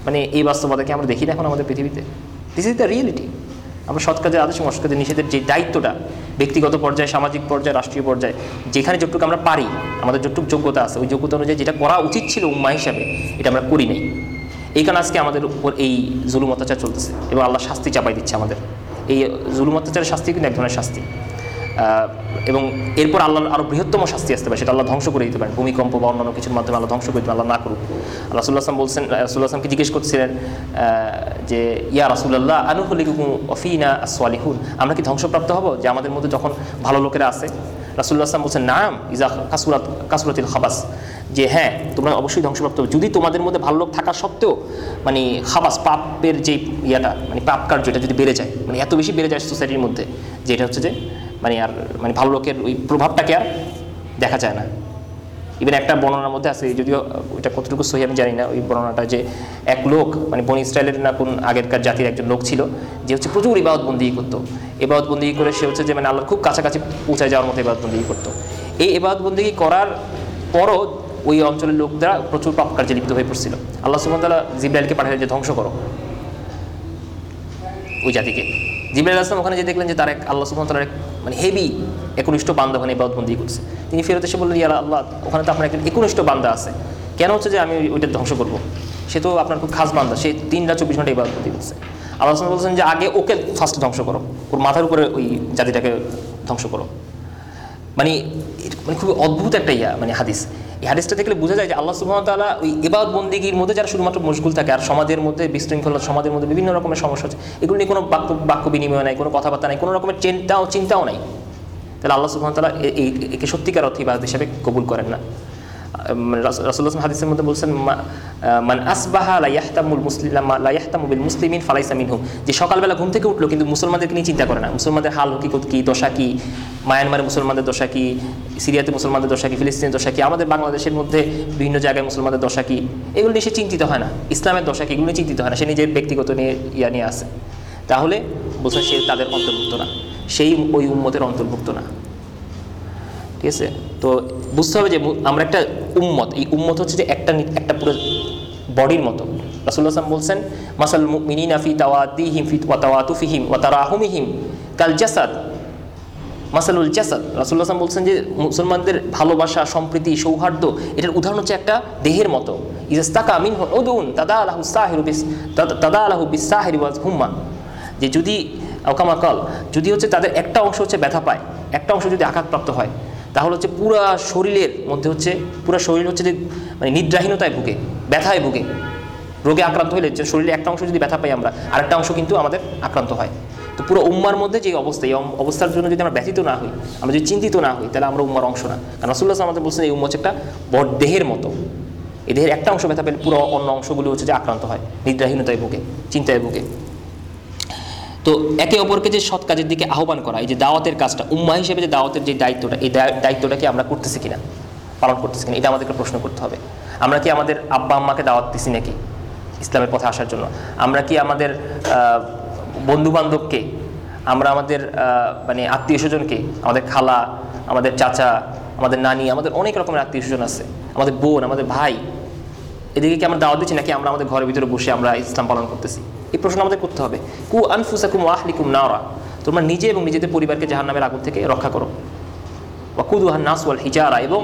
মানে এই বাস্তবতাকে আমরা দেখি না এখন আমাদের পৃথিবীতে? দিস ইজ দ্য রিয়েলিটি আমরা সৎ এবং কাজের নিষেধের যে দায়িত্বটা, ব্যক্তিগত পর্যায়ে, সামাজিক পর্যায়ে, রাষ্ট্রীয় পর্যায়ে, যেখানে যতটুকু আমরা পারি, আমাদের যতটুকু যোগ্যতা আছে, ওই যোগ্যতা অনুযায়ী যেটা করা উচিত ছিল উম্মা হিসাবে, এটা আমরা করি নাই। এই কারণে আজকে আমাদের উপর এই জুলুম অত্যাচার চলতেছে এবং আল্লাহ শাস্তি চাপাই দিচ্ছে আমাদের। এই জুলুম অত্যাচারের শাস্তি কিন্তু এক ধরনের শাস্তি। এবং এরপর আল্লাহর আরও বৃহত্তম শাস্তি আসতে পারে, সেটা আল্লাহ ধ্বংস করে দিতে পারেন, ভূমিকম্প বা অন্যান্য কিছুর মাধ্যমে আল্লাহ ধ্বংস করে দিতে আল্লাহ না করুক। রাসুল্লাহ আসলাম বলছেন রাসুল্লাহ আসলামকে জিজ্ঞেস করছিলেন যে, ইয়া রাসুল্লাহ আনুহলিকুম অফিনা আসওয়ালিহুন, আমরা কি ধ্বংসপ্রাপ্ত হব? যে আমাদের মধ্যে যখন ভালো লোকেরা আছে রাসুল্লাহ আসলাম বলছেন, নাম ইজা কাসুরাত, কাসুরাতিল খাবাস যে হ্যাঁ তোমরা অবশ্যই ধ্বংসপ্রাপ্ত হবে যদি তোমাদের মধ্যে ভালো লোক থাকা সত্ত্বেও মানে খাবাস, পাপের যে ইয়াটা মানে পাপ কার্য এটা যদি বেড়ে যায় মানে এত বেশি বেড়ে যায় সোসাইটির মধ্যে, যে এটা হচ্ছে যে মানে আর মানে ভালো লোকের ওই প্রভাবটাকে আর দেখা যায় না। ইভেন একটা বর্ণনার মধ্যে আছে, যদিও ওইটা কতটুকু সহি আমি জানি না, ওই বর্ণনাটা যে এক লোক মানে বনি ইসরায়েলের না কোন আগেরকার জাতির একজন লোক ছিল, যে হচ্ছে প্রচুর ইবাদত বন্দি করতো। ইবাদতবন্দি করে সে হচ্ছে যে মানে আল্লাহর খুব কাছাকাছি পৌঁছায় যাওয়ার মতো ইবাদতবন্দি করতো। এই ইবাদতবন্দি করার পরও ওই অঞ্চলের লোকরা প্রচুর পাপ কার্যে লিপ্ত হয়ে পড়ছিল। আল্লাহ সুমতাল্লাহ জিব্রাইলকে পাঠালেন যে, ধ্বংস করো। ওই জাতিকে। জিব্রাইল আসলাম ওখানে যে দেখলেন যে তার এক, আল্লাহ সুবহানাহু এক মানে হেভি একনিষ্ঠ বান্দা ওখানে ইবাদতবন্দি করছে। তিনি ফেরত এসে বললেন ইয়ার আল্লাহ ওখানে তো আপনার একজন একনিষ্ঠ বান্দা আছে। কেন হচ্ছে যে আমি ওইটা ধ্বংস করব? সে তো আপনার খুব খাস বান্দা, সে তিন রাত চব্বিশ ঘণ্টা ইবাদতবন্দি করছে। আল্লাহ সুবহানাহু বলছেন যে, আগে ওকে ফার্স্ট ধ্বংস করো। ওর মাথার উপরে ওই জাতিটাকে ধ্বংস করো। মানে মানে খুবই অদ্ভুত একটা ইয়া মানে হাদিস। এই হাদিসটা দেখলে বোঝা যায় যে আল্লাহ সুহাম তালা ওই এবার বন্দিগির মধ্যে যারা শুধুমাত্র মশগুল থাকে আর সমাজের মধ্যে বিশৃঙ্খলা, সমাজের মধ্যে বিভিন্ন রকমের সমস্যা হচ্ছে, এগুলো নিয়ে কোনো বাক্য বাক্য বিনিময় নাই, কোনো কথাবার্তা নাই, কোনো রকমের চিন্তাও চিন্তাও নাই। তাহলে আল্লাহ সুহাম তালা এই একে সত্যিকার অর্থে ইবাদত হিসাবে কবুল করেন না। রাসুল্লাহ হাদিসের মধ্যে বলছেন মান আসবাহা লা ইয়াহতামুল মুসলিম, লা ইয়াহতামু বিল মুসলিমিন ফালাইসা মিনহুম যে সকালবেলা ঘুম থেকে উঠল কিন্তু মুসলমানদেরকে নিয়ে চিন্তা করে না। মুসলমানদের হাল হকিকত কি, দশা কি মায়ানমারে মুসলমানদের দশা কি, সিরিয়াতে মুসলমানদের দশা কি, ফিলিস্তিনের দশা কি, আমাদের বাংলাদেশের মধ্যে বিভিন্ন জায়গায় মুসলমানদের দশা কি, এগুলো নিয়ে সে চিন্তিত হয় না। ইসলামের দশা কি, এগুলো নিয়ে চিন্তিত হয় না। সে নিজের ব্যক্তিগত নিয়ে, ইয়া নিয়ে আসে তাহলে বোঝা সে তাদের অন্তর্ভুক্ত না। সেই, ওই উম্মতের অন্তর্ভুক্ত না। ঠিক আছে? তো বুঝতে হবে যে আমরা একটা উম্মত। এই উম্মত হচ্ছে যে একটা একটা পুরো বডির মতো। রাসুল্লাহ আসলাম বলছেন, মাসাল মিনিনা ফি তাওয়াদিহিম ফি ওয়া তাওয়াতুফিহিম ওয়া তারাহুমিহিম কাল জাসাদ। মাসালুল জাসাদ। রাসুল্লাহ আসলাম বলছেন যে মুসলমানদের ভালোবাসা, সম্প্রীতি, সৌহার্দ্য এটার উদাহরণ হচ্ছে একটা দেহের মতো। ইজাস্তাকা মিন উদুন তাদা আলাহু সাহিরু তাদা- আলাহু বিস সাহিরি ওয়াজ হুম্মা। যে যদি অকামাকাল যদি হচ্ছে তাদের একটা অংশ হচ্ছে ব্যথা পায়, একটা অংশ যদি আঘাতপ্রাপ্ত হয় তাহলে হচ্ছে পুরা শরীরের মধ্যে হচ্ছে, পুরা শরীর হচ্ছে যে মানে নিদ্রাহীনতায় ভুগে, ব্যথায় ভুগে। রোগে আক্রান্ত হলে শরীরে একটা অংশ যদি ব্যথা পাই আমরা, আরেকটা অংশ কিন্তু আমাদের আক্রান্ত হয়। তো পুরো উম্মার মধ্যে যে অবস্থা, এই অবস্থার জন্য যদি আমরা ব্যথিত না হই, আমরা যদি চিন্তিত না হই, তাহলে আমরা উম্মার অংশ না। কারণ রসুল্লাহ আমাদের বলছেন, এই উম্মা হচ্ছে একটা বড় দেহের মতো। এই দেহের একটা অংশ ব্যথা পেলে পুরো অন্য অংশগুলো হচ্ছে যে আক্রান্ত হয়, নিদ্রাহীনতায় ভুগে, চিন্তায় ভুগে। তো একে অপরকে যে সৎ কাজের দিকে আহ্বান করা, এই যে দাওয়াতের কাজটা, উম্মা হিসেবে যে দাওয়াতের যে দায়িত্বটা, এই দায়- দায়িত্বটা কি আমরা করতেছি কিনা, পালন করতেছি কিনা, এটা আমাদেরকে প্রশ্ন করতে হবে। আমরা কি আমাদের আব্বা আম্মাকে দাওয়াত দিছি নাকি ইসলামের পথে আসার জন্য? আমরা কি আমাদের বন্ধু বান্ধবকে আমরা আমাদের মানে আত্মীয় স্বজনকে, আমাদের খালা, আমাদের চাচা, আমাদের নানি, আমাদের অনেক রকমের আত্মীয় স্বজন আছে, আমাদের বোন, আমাদের ভাই, এদিকে কি আমরা দাওয়াত দিচ্ছি নাকি আমরা আমাদের ঘরের ভিতরে বসে আমরা ইসলাম পালন করতেছি? এই প্রশ্ন আমাদের করতে হবে। কু আনফুসাকুম ওয়াহলিকুম নাওরা তোমরা নিজে এবং নিজেদের পরিবারকে জাহান্নামের আগুন থেকে রক্ষা করো। ওয়াকুদুহান নাস ওয়াল হিজারা এবং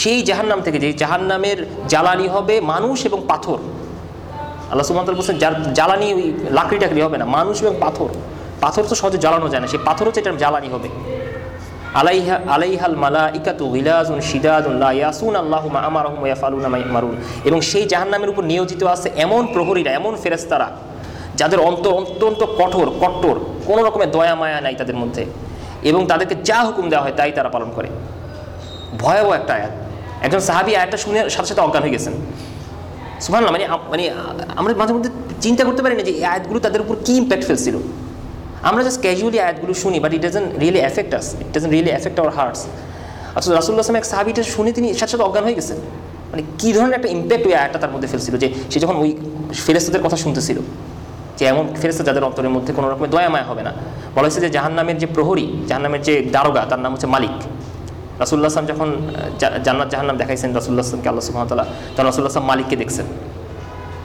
সেই জাহান্নাম থেকে যে জাহান্নামের জ্বালানি হবে মানুষ এবং পাথর। আল্লাহ সুমতাল বলছেন, যার জ্বালানি ওই লাকড়ি টাকড়ি হবে না, মানুষ এবং পাথর। পাথর তো সহজে জ্বালানো যায় না, সেই পাথর হচ্ছে এটার জ্বালানি হবে। আলাইহা, আলাইহাল মালা ইকাতু গিলাজুন শিদাদুন লা ইয়াসুন আল্লাহু মা আমারহুম ওয়া ইয়াফালুনা মা ইয়ামারুন এবং সেই জাহান্নামের উপর নিয়োজিত আছে এমন প্রহরীরা, এমন ফেরেশতারা যাদের অন্তর অত্যন্ত কঠোর, কট্টর, কোনো রকমের দয়া, মায়া নাই তাদের মধ্যে। এবং তাদেরকে যা হুকুম দেওয়া হয় তাই তারা পালন করে। ভয়াবহ একটা আয়াত। একজন সাহাবি আয়াতটা শুনে সাথে সাথে অজ্ঞান হয়ে গেছেন। সুভান মানে মানে আমরা মাঝে মধ্যে চিন্তা করতে পারি না যে এই আয়াতগুলো তাদের উপর কী ইম্প্যাক্ট ফেলছিল। আমরা জাস্ট ক্যাজুয়ালি আয়াতগুলো শুনি but it doesn't really affect us it doesn't really affect our hearts আসলে রাসুল্লাহ আসলাম এক সাহাবিটা শুনে তিনি সাথে সাথে অজ্ঞান হয়ে গেছেন। মানে কী ধরনের একটা ইম্প্যাক্ট ওই আয়াতটা তার মধ্যে ফেলছিল যে সে যখন ওই ফেরেস্তাদের কথা শুনতেছিল? যে এমন ফেরেস্তা যাদের অন্তরের মধ্যে কোনো রকমের দয়া মায়া হবে না। বলা হয়েছে যে জাহান্নামের যে প্রহরী, জাহান্নামের যে দারোগা, তার নাম হচ্ছে মালিক। রাসুল্লাহ আসলাম যখন জান্নাত, জাহান্নাম দেখাইছেন রাসুল্লাহ আসলামকে আল্লাহ সুহামতাল্লাহ তখন রাসুল্লাহ আসলাম মালিককে দেখছেন।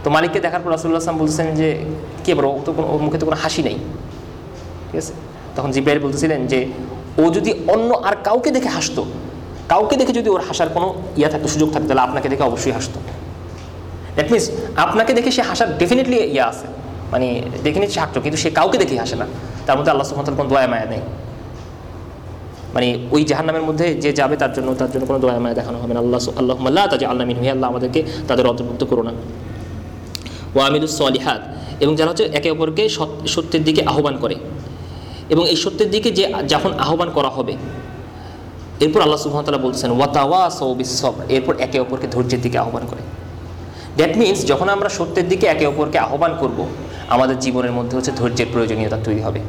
তো মালিককে দেখার পর রাসুল্লাহ আসলাম বলছেন যে, কে ও তো কোনো, ওর মুখে তো কোনো হাসি নেই। ঠিক আছে? তখন জিব্রাইল বলতেছিলেন যে, ও যদি অন্য আর কাউকে দেখে হাসতো, কাউকে দেখে যদি ওর হাসার কোনো ইয়া থাকতো, সুযোগ থাকতো, তাহলে আপনাকে দেখে অবশ্যই হাসতো। দ্যাট মিনস আপনাকে দেখে সে হাসার ডেফিনেটলি ইয়া আছে। মানে দেখে সে হাসতো কিন্তু সে কাউকে দেখে হাসে না। তার মধ্যে আল্লাহ সুহামতাল কোনো দয়া মায়া নেই মানে ওই জাহান্নামের মধ্যে যে যাবে, তার জন্য তার জন্য কোনো দয়া মায়া দেখানো হবে না। আল্লাহ আল্লাহ আল্লাহ তাজা আল্লাহ মিন আল্লাহ, আমাদেরকে তাদের অন্তর্ভুক্ত করো না। ও আমিদুস সলিহাত, এবং যারা হচ্ছে একে অপরকে সত্যের দিকে আহ্বান করে। এবং এই সত্যের দিকে যে, যখন আহ্বান করা হবে, এরপর আল্লাহ সুহামতাল্লাহ বলছেন ওয়াতাওয়া সৌবিসব এরপর একে অপরকে ধৈর্যের দিকে আহ্বান করে। দ্যাট মিন্স যখন আমরা সত্যের দিকে একে অপরকে আহ্বান করব আমাদের জীবনের মধ্যে হচ্ছে ধৈর্যের প্রয়োজনীয়তা তৈরি হবে।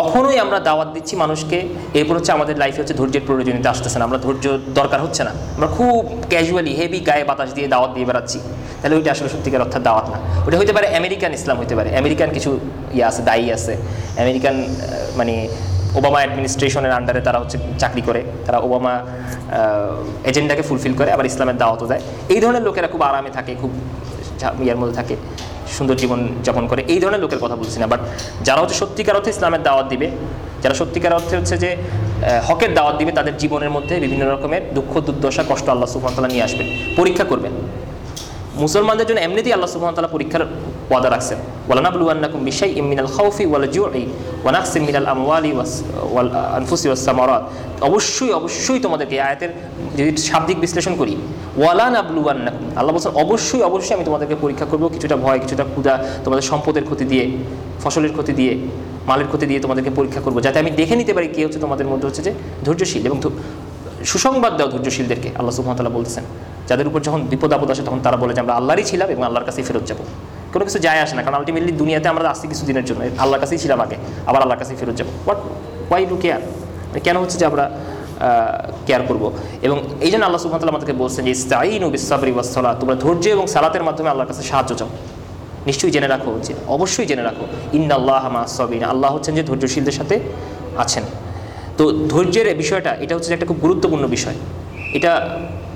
কখনোই আমরা দাওয়াত দিচ্ছি মানুষকে, এরপর হচ্ছে আমাদের লাইফে হচ্ছে ধৈর্যের প্রয়োজনীয়তা আসতেছে না, আমরা ধৈর্য দরকার হচ্ছে না। আমরা খুব ক্যাজুয়ালি হেভি গায়ে বাতাস দিয়ে দাওয়াত দিয়ে বেড়াচ্ছি। তাহলে ওইটা আসলে সত্যিকার অর্থাৎ দাওয়াত না। ওটা হইতে পারে আমেরিকান ইসলাম হইতে পারে। আমেরিকান কিছু ইয়ে আছে, দায়ী আছে। আমেরিকান মানে ওবামা অ্যাডমিনিস্ট্রেশনের আন্ডারে তারা হচ্ছে চাকরি করে। তারা ওবামা এজেন্ডাকে ফুলফিল করে, আবার ইসলামের দাওয়াতও দেয়। এই ধরনের লোকেরা খুব আরামে থাকে, খুব ইয়ার মধ্যে থাকে। সুন্দর জীবন যাপন করে। এই ধরনের লোকের কথা বলছি না বাট যারা হচ্ছে সত্যিকার অর্থে ইসলামের দাওয়াত দিবে, যারা সত্যিকার অর্থে হচ্ছে যে হকের দাওয়াত দিবে, তাদের জীবনের মধ্যে বিভিন্ন রকমের দুঃখ, দুর্দশা, কষ্ট আল্লাহ সুবহানাহু নিয়ে আসবেন, পরীক্ষা করবেন। মুসলমানদের জন্য এমনিতেই আল্লাহ সুবহানাহু তাআলা পরীক্ষার ওয়াদা রাখছেন। ওয়ালানা বুলুয়ান্নাকুম বিশাই মিনাল খাউফি ওয়াল জুই ওয়া নাকসিম মিনাল আমওয়ালি ওয়াল আনফুসি ওয়াস অবশ্যই অবশ্যই তোমাদেরকে আয়াতের যদি শাব্দিক বিশ্লেষণ করি, ওয়ালা নাবলুয়ান্নাকুম, আল্লাহ বলছেন, অবশ্যই অবশ্যই আমি তোমাদেরকে পরীক্ষা করব কিছুটা ভয়, কিছুটা ক্ষুধা, তোমাদের সম্পদের ক্ষতি দিয়ে, ফসলের ক্ষতি দিয়ে, মালের ক্ষতি দিয়ে তোমাদেরকে পরীক্ষা করব, যাতে আমি দেখে নিতে পারি কে হচ্ছে তোমাদের মধ্যে হচ্ছে যে ধৈর্যশীল এবং সুসংবাদ দাও ধৈর্যশীলদেরকে আল্লাহ সুহামতাল্লাহ বলতেছেন। যাদের উপর যখন বিপদ আপদ আসে তখন তারা বলে যে, আমরা আল্লাহরই ছিলাম এবং আল্লাহর কাছেই ফেরত যাব। কোনো কিছু যায় আসে না, কারণ আলটিমেটলি দুনিয়াতে আমরা আসছি কিছু দিনের জন্য। আল্লাহর কাছেই ছিলাম আগে, আবার আল্লাহর কাছেই ফেরত যাব। হোয়াট ওয়াই ডু কেয়ার কেন হচ্ছে যে আমরা কেয়ার করব? এবং এই জন্য আল্লাহ সুবহানাহু আমাদেরকে বলছেন যে ইস্তাইনু বিসাবরি ওয়াসসালাহ তোমরা ধৈর্য এবং সালাতের মাধ্যমে আল্লাহর কাছে সাহায্য চাও। নিশ্চয়ই জেনে রাখো যে, অবশ্যই জেনে রাখো, ইন্নাল্লাহ মা সাবিন আল্লাহ হচ্ছেন যে ধৈর্যশীলদের সাথে আছেন। তো ধৈর্যের বিষয়টা, এটা হচ্ছে একটা খুব গুরুত্বপূর্ণ বিষয়। এটা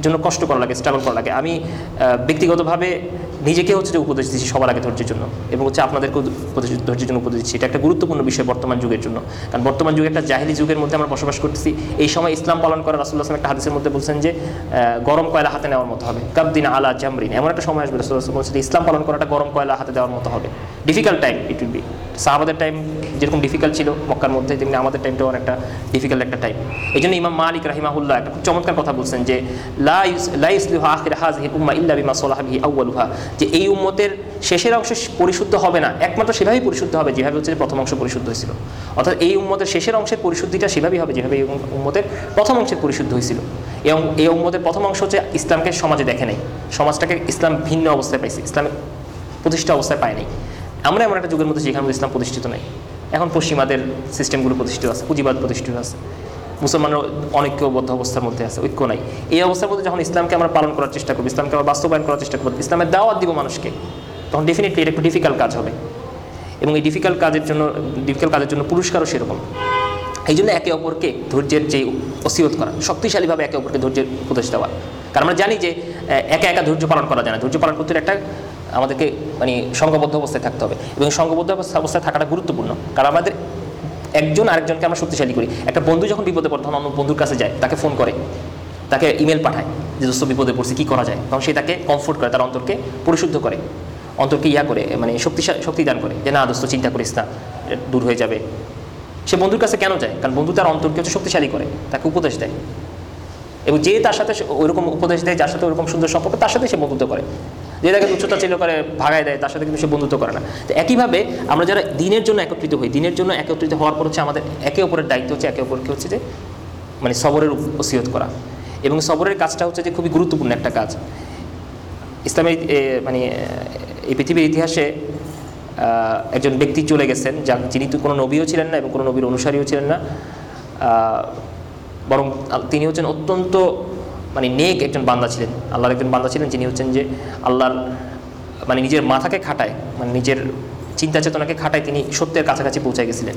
জন্য কষ্ট করা লাগে, স্ট্রাগল করা লাগে। আমি ব্যক্তিগতভাবে নিজেকে হচ্ছে যে উপদেশ দিচ্ছি সবার আগে ধৈর্যের জন্য এবং হচ্ছে আপনাদেরকেও উপদেশ, ধৈর্যের জন্য উপদেশ দিচ্ছি। এটা একটা গুরুত্বপূর্ণ বিষয় বর্তমান যুগের জন্য। কারণ বর্তমান যুগে একটা জাহিলি যুগের মধ্যে আমরা বসবাস করতেছি। এই সময় ইসলাম পালন করা রাসুল্লাহ একটা হাদিসের মধ্যে বলছেন যে গরম কয়লা হাতে নেওয়ার মতো হবে। কাবদিন আলা জামরিন। এমন একটা সময় আসবে রাসুল্লাহ বলছেন ইসলাম পালন করাটা গরম কয়লা হাতে দেওয়ার মতো হবে। Difficult time it will be সাহাবাদের টাইম যেরকম ডিফিকাল্ট ছিল মক্কার মধ্যে, তেমনি আমাদের টাইমটাও অনেকটা ডিফিকাল্ট একটা টাইম এই জন্য ইমাম মালিক রাহিমাহুল্লাহ একটা খুব চমৎকার কথা বলছেন যে, লা ইউস- লা ইসলিহু আখির ইল্লা যে এই উম্মতের শেষের অংশ পরিশুদ্ধ হবে না, একমাত্র সেভাবেই পরিশুদ্ধ হবে, যেভাবে হচ্ছে প্রথম অংশ পরিশুদ্ধ হয়েছিল। অর্থাৎ এই উম্মতের শেষের অংশের পরিশুদ্ধিটা সেভাবেই হবে, যেভাবে এই উম্মতের প্রথম অংশের পরিশুদ্ধ হয়েছিল। এবং এই উম্মতের প্রথম অংশ হচ্ছে ইসলামকে সমাজে দেখে নেই। সমাজটাকে ইসলাম ভিন্ন অবস্থায় পাইছে ইসলামের প্রতিষ্ঠা অবস্থায় পায় নাই। আমরা এমন একটা যুগের মধ্যে যেখানে ইসলাম প্রতিষ্ঠিত নেই। এখন পশ্চিমাদের সিস্টেমগুলো প্রতিষ্ঠিত আছে, পুঁজিবাদ প্রতিষ্ঠিত আছে। মুসলমানরা অনৈক্যবদ্ধ অবস্থার মধ্যে আছে, ঐক্য নাই। এই অবস্থার মধ্যে যখন ইসলামকে আমরা পালন করার চেষ্টা করব, ইসলামকে আমরা বাস্তবায়ন করার চেষ্টা করব, ইসলামের দাওয়াত দিব মানুষকে, তখন ডেফিনেটলি এটা একটু ডিফিকাল্ট কাজ হবে। এবং এই ডিফিকাল্ট কাজের জন্য ডিফিকাল্ট কাজের জন্য পুরস্কারও সেরকম। এই জন্য একে অপরকে ধৈর্যের যে ওসিয়ত করা, শক্তিশালীভাবে একে অপরকে ধৈর্যের উপদেশ দেওয়া। কারণ আমরা জানি যে একা একা ধৈর্য পালন করা যায় না। ধৈর্য পালন করতে একটা আমাদেরকে মানে সংঘবদ্ধ অবস্থায় থাকতে হবে। এবং সংঘবদ্ধ অবস্থা- অবস্থায় থাকাটা গুরুত্বপূর্ণ। কারণ আমাদের একজন আরেকজনকে আমরা শক্তিশালী করি। একটা বন্ধু যখন বিপদে পড়ে, তখন অন্য বন্ধুর কাছে যায়, তাকে ফোন করে। তাকে ইমেল পাঠায় যে, দোস্ত, বিপদে পড়ছে, কী করা যায়? তখন সে তাকে কমফোর্ট করে, তার অন্তরকে পরিশুদ্ধ করে। অন্তরকে ইয়া করে মানে শক্তিশালী শক্তি দান করে যে, না দোস্ত, চিন্তা করিস না দূর হয়ে যাবে। সে বন্ধুর কাছে কেন যায়? কারণ বন্ধু তার অন্তরকে হচ্ছে শক্তিশালী করে, তাকে উপদেশ দেয়। এবং যে তার সাথে ওইরকম উপদেশ দেয়, যার সাথে ওরকম সুন্দর সম্পর্ক, তার সাথে সে বন্ধুত্ব করে। যে তাকে উচ্চতা ছিল করে ভাগায় দেয়, তার সাথে কিন্তু সে বন্ধুত্ব করে না। তো একইভাবে আমরা যারা দিনের জন্য একত্রিত হই, দিনের জন্য একত্রিত হওয়ার পর হচ্ছে আমাদের একে অপরের দায়িত্ব হচ্ছে একে অপরকে হচ্ছে যে মানে সবরের ওসিয়ত করা। এবং সবরের কাজটা হচ্ছে যে খুবই গুরুত্বপূর্ণ একটা কাজ। ইসলামের মানে এই পৃথিবীর ইতিহাসে একজন ব্যক্তি চলে গেছেন যা যিনি তো কোনো নবীও ছিলেন না এবং কোনো নবীর অনুসারীও ছিলেন না। বরং তিনি হচ্ছেন অত্যন্ত মানে নেক একজন বান্দা ছিলেন, আল্লাহর একজন বান্দা ছিলেন যিনি হচ্ছেন যে আল্লাহর মানে নিজের মাথাকে খাটায় মানে নিজের চিন্তা চেতনাকে খাটায় তিনি সত্যের কাছাকাছি পৌঁছে গেছিলেন।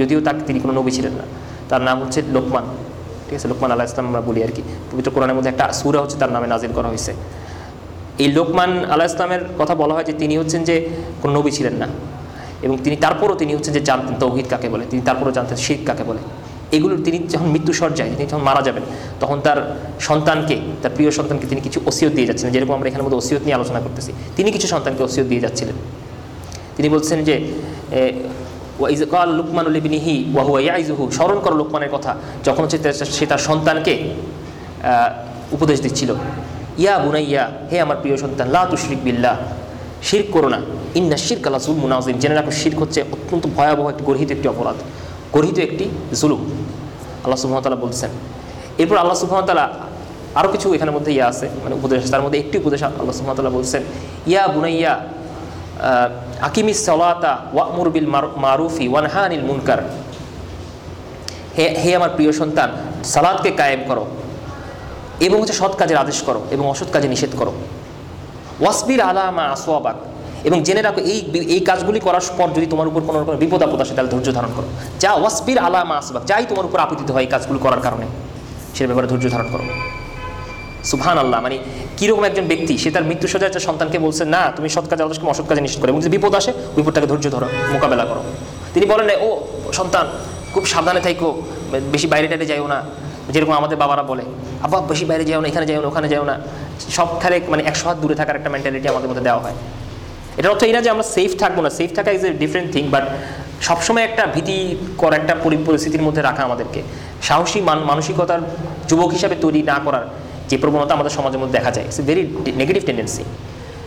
যদিও তার তিনি কোনো নবী ছিলেন না। তার নাম হচ্ছে লোকমান, ঠিক আছে? লোকমান আল্লাহ ইসলাম আমরা বলি আর কি। পবিত্র কোরআনের মধ্যে একটা সুরা হচ্ছে তার নামে নাজিল করা হয়েছে। এই লোকমান আল্লাহ ইসলামের কথা বলা হয় যে তিনি হচ্ছেন যে কোনো নবী ছিলেন না। এবং তিনি তারপরও তিনি হচ্ছেন যে জানতেন তৌহিদ কাকে বলে, তিনি তারপরও জানতেন শিখ কাকে বলে। এগুলো তিনি যখন মৃত্যু সজ্জায়, তিনি যখন মারা যাবেন, তখন তার সন্তানকে, তার প্রিয় সন্তানকে তিনি কিছু ওসিয়ত দিয়ে যাচ্ছিলেন। যেরকম আমরা এখানের মধ্যে ওসিয়ত নিয়ে আলোচনা করতেছি, তিনি কিছু সন্তানকে ওসিয়ত দিয়ে যাচ্ছিলেন। তিনি বলছেন যে ওয়াইজ কাল লুকমান উলিবিনিহি ওয়াহুয়া ইয়াইজুহু স্মরণ করো লোকমানের কথা, যখন হচ্ছে সে তার সন্তানকে উপদেশ দিচ্ছিল। ইয়া বুনাইয়া, হে আমার প্রিয় সন্তান, লা তুশরিক বিল্লাহ শিরক করো না। ইন্না শিরক আল্লাহ জুল মুনাজিম জেনে রাখো শিরক হচ্ছে অত্যন্ত ভয়াবহ একটি গর্হিত একটি অপরাধ। গর্হিত একটি জুলুম। আল্লাহ সুবহানাহু বলছেন এরপর আল্লাহ সুবহানাহু আরও কিছু এখানের মধ্যে ইয়া আছে মানে উপদেশ তার মধ্যে একটি উপদেশ আল্লাহ সুবহানাহু বলছেন, ইয়া বুনাইয়া আকিমিস সলাতা ওয়ামুর বিল মারুফি ওয়ানহানিল মুনকার। হে হে আমার প্রিয় সন্তান সালাদকে কায়েম করো এবং হচ্ছে সৎ কাজের আদেশ করো এবং অসৎ কাজে নিষেধ করো। ওয়াসবির আলামা আসোয়াবাক এবং জেনে রাখো, এই এই কাজগুলি করার পর যদি তোমার উপর কোনো রকম বিপদ আপদ আসে, তাহলে ধৈর্য ধারণ করো। যা ওয়াসবির আলামা আসবাক যাই তোমার উপর আপতিত হয় এই কাজগুলো করার কারণে সে ব্যাপারে ধৈর্য ধারণ করো। সুবহান আল্লাহ মানে কীরকম একজন ব্যক্তি, সে তার মৃত্যু সজ্জায় তার সন্তানকে বলছে, না, তুমি সৎ কাজে করো অসৎ কাজে নিষেধ করো। এবং যদি বিপদ আসে বিপদটাকে ধৈর্য ধরো, মোকাবেলা করো। তিনি বলেন, ও সন্তান, খুব সাবধানে থাইকো বেশি বাইরে টাইরে যাইও না। যেরকম আমাদের বাবারা বলে, আব্বা, বেশি বাইরে যাও না, এখানে যাও না, ওখানে যাও না। সব খেলে মানে একশো হাত দূরে থাকার একটা মেন্টালিটি আমাদের মধ্যে দেওয়া হয়। এটার অর্থ এই না যে আমরা সেফ থাকব না সেফ থাকা is a different thing but সবসময় একটা ভীতিকর একটা পরিস্থিতির মধ্যে রাখা আমাদেরকে। সাহসী মান- মানসিকতার যুবক হিসাবে তৈরি না করার যে প্রবণতা আমাদের সমাজের মধ্যে দেখা যায় ইটস ভেরি নেগেটিভ টেন্ডেন্সি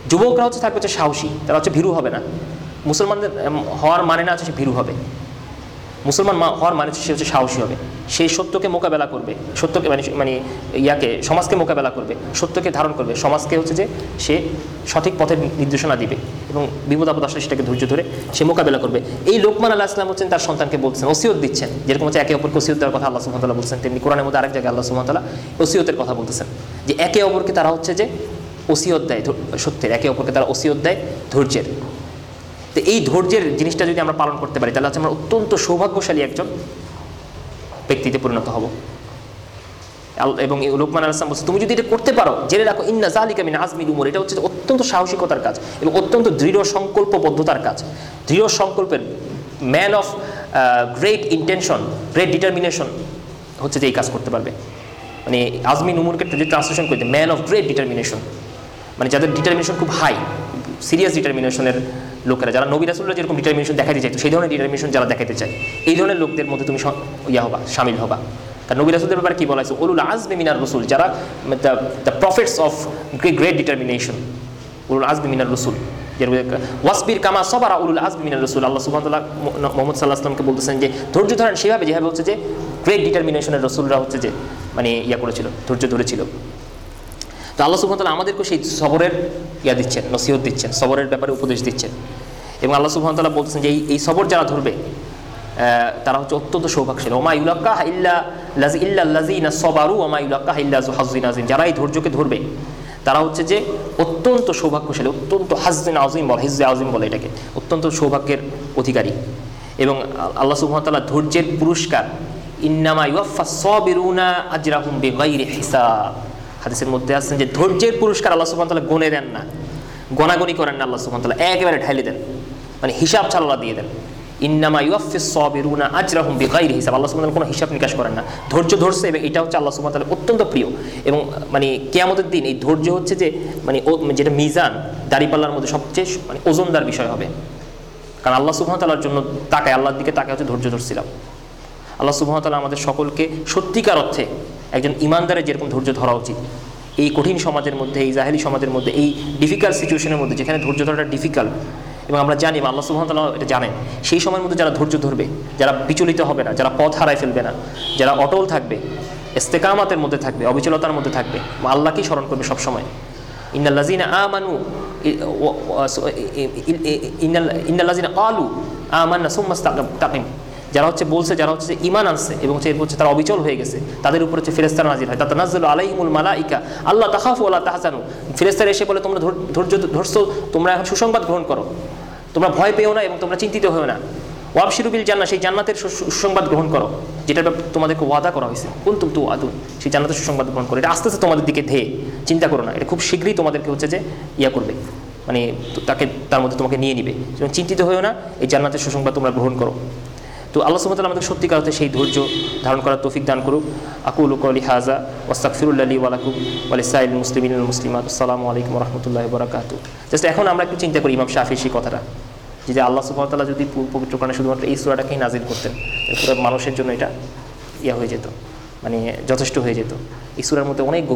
যুবকরা হচ্ছে থাকবে হচ্ছে সাহসী, তারা হচ্ছে ভীরু হবে না। মুসলমানদের হওয়ার মানে না হচ্ছে ভীরু হবে। মুসলমান মা- হওয়ার মানে সে হচ্ছে সাহসী হবে। সেই সত্যকে মোকাবেলা করবে, সত্যকে মানে মানে ইয়াকে, সমাজকে মোকাবেলা করবে, সত্যকে ধারণ করবে। সমাজকে হচ্ছে যে সে সঠিক পথের নির্দেশনা দিবে এবং বিপদ আপদ আসলে সেটাকে ধৈর্য ধরে সে মোকাবেলা করবে। এই লোকমান আল্লাহ ইসলাম হচ্ছেন তার সন্তানকে বলছেন, ওসিয়ত দিচ্ছেন। যেরকম হচ্ছে একে অপরকে ওসিয়ত দেওয়ার কথা আল্লাহ সুমতাল্লাহ বলছেন, তেমনি কোরআনের মধ্যে আরেক জায়গায় আল্লাহ সুমতাল্লাহ ওসিয়তের কথা বলতেছেন। যে একে অপরকে তারা হচ্ছে যে ওসিয়ত দেয় সত্যের, একে অপরকে তারা ওসিয়ত দেয় ধৈর্যের। তো এই ধৈর্যের জিনিসটা যদি আমরা পালন করতে পারি, তাহলে হচ্ছে আমরা অত্যন্ত সৌভাগ্যশালী একজন ব্যক্তিতে পরিণত হব। এবং লোকমান আলাম বলছে, তুমি যদি এটা করতে পারো, জেনে রাখো, ইন্না জালিকা মিন আজমিল উমর। এটা হচ্ছে অত্যন্ত সাহসিকতার কাজ এবং অত্যন্ত দৃঢ় সংকল্পবদ্ধতার কাজ। দৃঢ় সংকল্পের man of great intention great determination হচ্ছে যে এই কাজ করতে পারবে। মানে আজমিন উমরকে যদি ট্রান্সলেশন করতে ম্যান অফ গ্রেট ডিটারমিনেশন মানে যাদের ডিটারমিনেশন খুব হাই সিরিয়াস ডিটারমিনেশনের লোকেরা, যারা নবী রাসুল্লাহ যেরকম ডিটারমিনেশন দেখাতে চাইতো সেই ধরনের ডিটারমিনেশন যারা দেখাতে চায়, এই ধরনের লোকদের মধ্যে তুমি ইয়া হবা, সামিল হবা। কারণ নবী রাসুলদের ব্যাপারে কী বলা হয়েছে? উলুল আজমি মিনার রসুল, যারা the prophets of great determination উলুল আজমি মিনার রসুল। ওয়াসবির কামা সবারা উলুল আজমি মিনার রসুল। আল্লাহ সুবহানাল্লাহ মোহাম্মদ সাল্লাহ আসলামকে বলতেছেন যে, ধৈর্য ধরেন সেভাবে, যেভাবে হচ্ছে যে গ্রেট ডিটারমিনেশনের রসুলরা হচ্ছে যে মানে ইয়া করেছিল, ধৈর্য ধরেছিল। তো আল্লাহ সুবহানাহু আমাদেরকে সেই সবরের ইয়া দিচ্ছেন, নসিহত দিচ্ছেন, সবরের ব্যাপারে উপদেশ দিচ্ছেন। এবং আল্লাহ তাআলা বলছেন যে এই সবর যারা ধরবে তারা হচ্ছে অত্যন্ত সৌভাগ্যশালী। ওমা ইউলাক্কাহ ইল্লা লাজি, ইল্লা লাজিনা সবারু, ওমা ইউলাক্কাহ ইল্লা জুহাজিন আজিম যারা এই ধৈর্যকে ধরবে, তারা হচ্ছে যে অত্যন্ত সৌভাগ্যশালী, অত্যন্ত হাজদিন আজিম বলে হিজে আজিম বলে এটাকে, অত্যন্ত সৌভাগ্যের অধিকারী। এবং আল্লাহ তাআলা ধৈর্যের পুরস্কার, ইন্নামা ইউয়াফা সবিরুনা আজরাহুম বিগাইরি হিসাব। হাদিসের মধ্যে আসছেন যে ধৈর্যের পুরস্কার আল্লাহ সুবহান তাআলা গনে দেন না। গনাগনি করেন না আল্লাহ সুবহান তাআলা। একেবারে ঢাইলে দেন। মানে হিসাব ছাড়া দিয়ে দেন। ইন্নামা ইউফিস সবিরুনা আজরাহুম বিগাইর হিসাব। আল্লাহ সুবহানাহু কোনো হিসাব নিকাশ করেন না। ধৈর্য ধরছে এবং এটা হচ্ছে আল্লাহ তাআলার অত্যন্ত প্রিয়। এবং মানে কেয়ামতের দিন এই ধৈর্য হচ্ছে যে মানে ও- যেটা মিজান দাড়িপাল্লার মধ্যে সবচেয়ে মানে ওজনদার বিষয় হবে। কারণ আল্লাহ সুবহানাহু তাআলার জন্য তাকায়, আল্লাহর দিকে তাকায় হচ্ছে ধৈর্য ধরছিলাম। আল্লাহ সুবহানাহু তাআলা আমাদের সকলকে সত্যিকার অর্থে একজন ইমানদারের যেরকম ধৈর্য ধরা উচিত। এই কঠিন সমাজের মধ্যে, এই জাহেলি সমাজের মধ্যে, এই ডিফিকাল্ট সিচুয়েশনের মধ্যে যেখানে ধৈর্য ধরাটা ডিফিকাল্ট এবং আমরা জানি বা আল্লাহ তাআলা এটা জানেন, সেই সময়ের মধ্যে যারা ধৈর্য ধরবে, যারা বিচলিত হবে না, যারা পথ হারায় ফেলবে না, যারা অটল থাকবে, ইস্তেকামাতের মধ্যে থাকবে, অবিচলতার মধ্যে থাকবে আল্লাহকেই স্মরণ করবে সবসময়। ইন্নাল্লাযিনা আমানু, ই- ও- ও- স- ই- ই- ই- ইন্নাল- আমান্না সুম্মা ইসতাকিম যারা হচ্ছে বলছে, যারা হচ্ছে যে ইমান আনছে এবং হচ্ছে এরপর হচ্ছে তারা অবিচল হয়ে গেছে, তাদের উপর হচ্ছে ফেরেস্তার নাজির হয়। তাতানাজ্জালু আলাইহিমুল মালাইকা, আল্লাহ তাখাফু ওয়ালা তাহজানু। ফেরেস্তার এসে বলে, তোমরা ধৈর- ধৈর্য, ধরছো, তোমরা এখন সুসংবাদ গ্রহণ করো। তোমরা ভয় পেও না এবং তোমরা চিন্তিত হও না। ওয়াব শিরুবিল জান্না সেই জান্নাতের সুসংবাদ গ্রহণ করো, যেটার তোমাদেরকে ওয়াদা করা হয়েছে। কোন তুম তু আদুন সেই জান্নাতের সুসংবাদ গ্রহণ করো। এটা আস্তে আস্তে তোমাদের দিকে ধেয়ে, চিন্তা করো না। এটা খুব শীঘ্রই তোমাদেরকে হচ্ছে যে ইয়া করবে। মানে তাকে, তার মধ্যে তোমাকে নিয়ে নিবে। চিন্তিত হয়েও না, এই জান্নাতের সুসংবাদ তোমরা গ্রহণ করো। তো আল্লাহ সুমতাল আমাদের সত্যিকার অর্থে সেই ধৈর্য ধারণ করার তৌফিক দান করুক। আকুল কলি হাজা ওস্তাকফিরুল্লাহ ওয়ালাকুম ওয়ালিসাইল মুসলিমিন মুসলিমাত। আসসালামু আলাইকুম রহমতুল্লাহ বরাকাত জাস্ট এখন আমরা একটু চিন্তা করি ইমাম শাফি সেই কথাটা, যে আল্লাহ সুবহানাহু যদি পবিত্র কোরআনে শুধুমাত্র এই সূরাটাকেই নাজিল করতেন পুরো মানুষের জন্য এটা ইয়া হয়ে যেত মানে যথেষ্ট হয়ে যেত। এই সূরার মধ্যে অনেক গভীর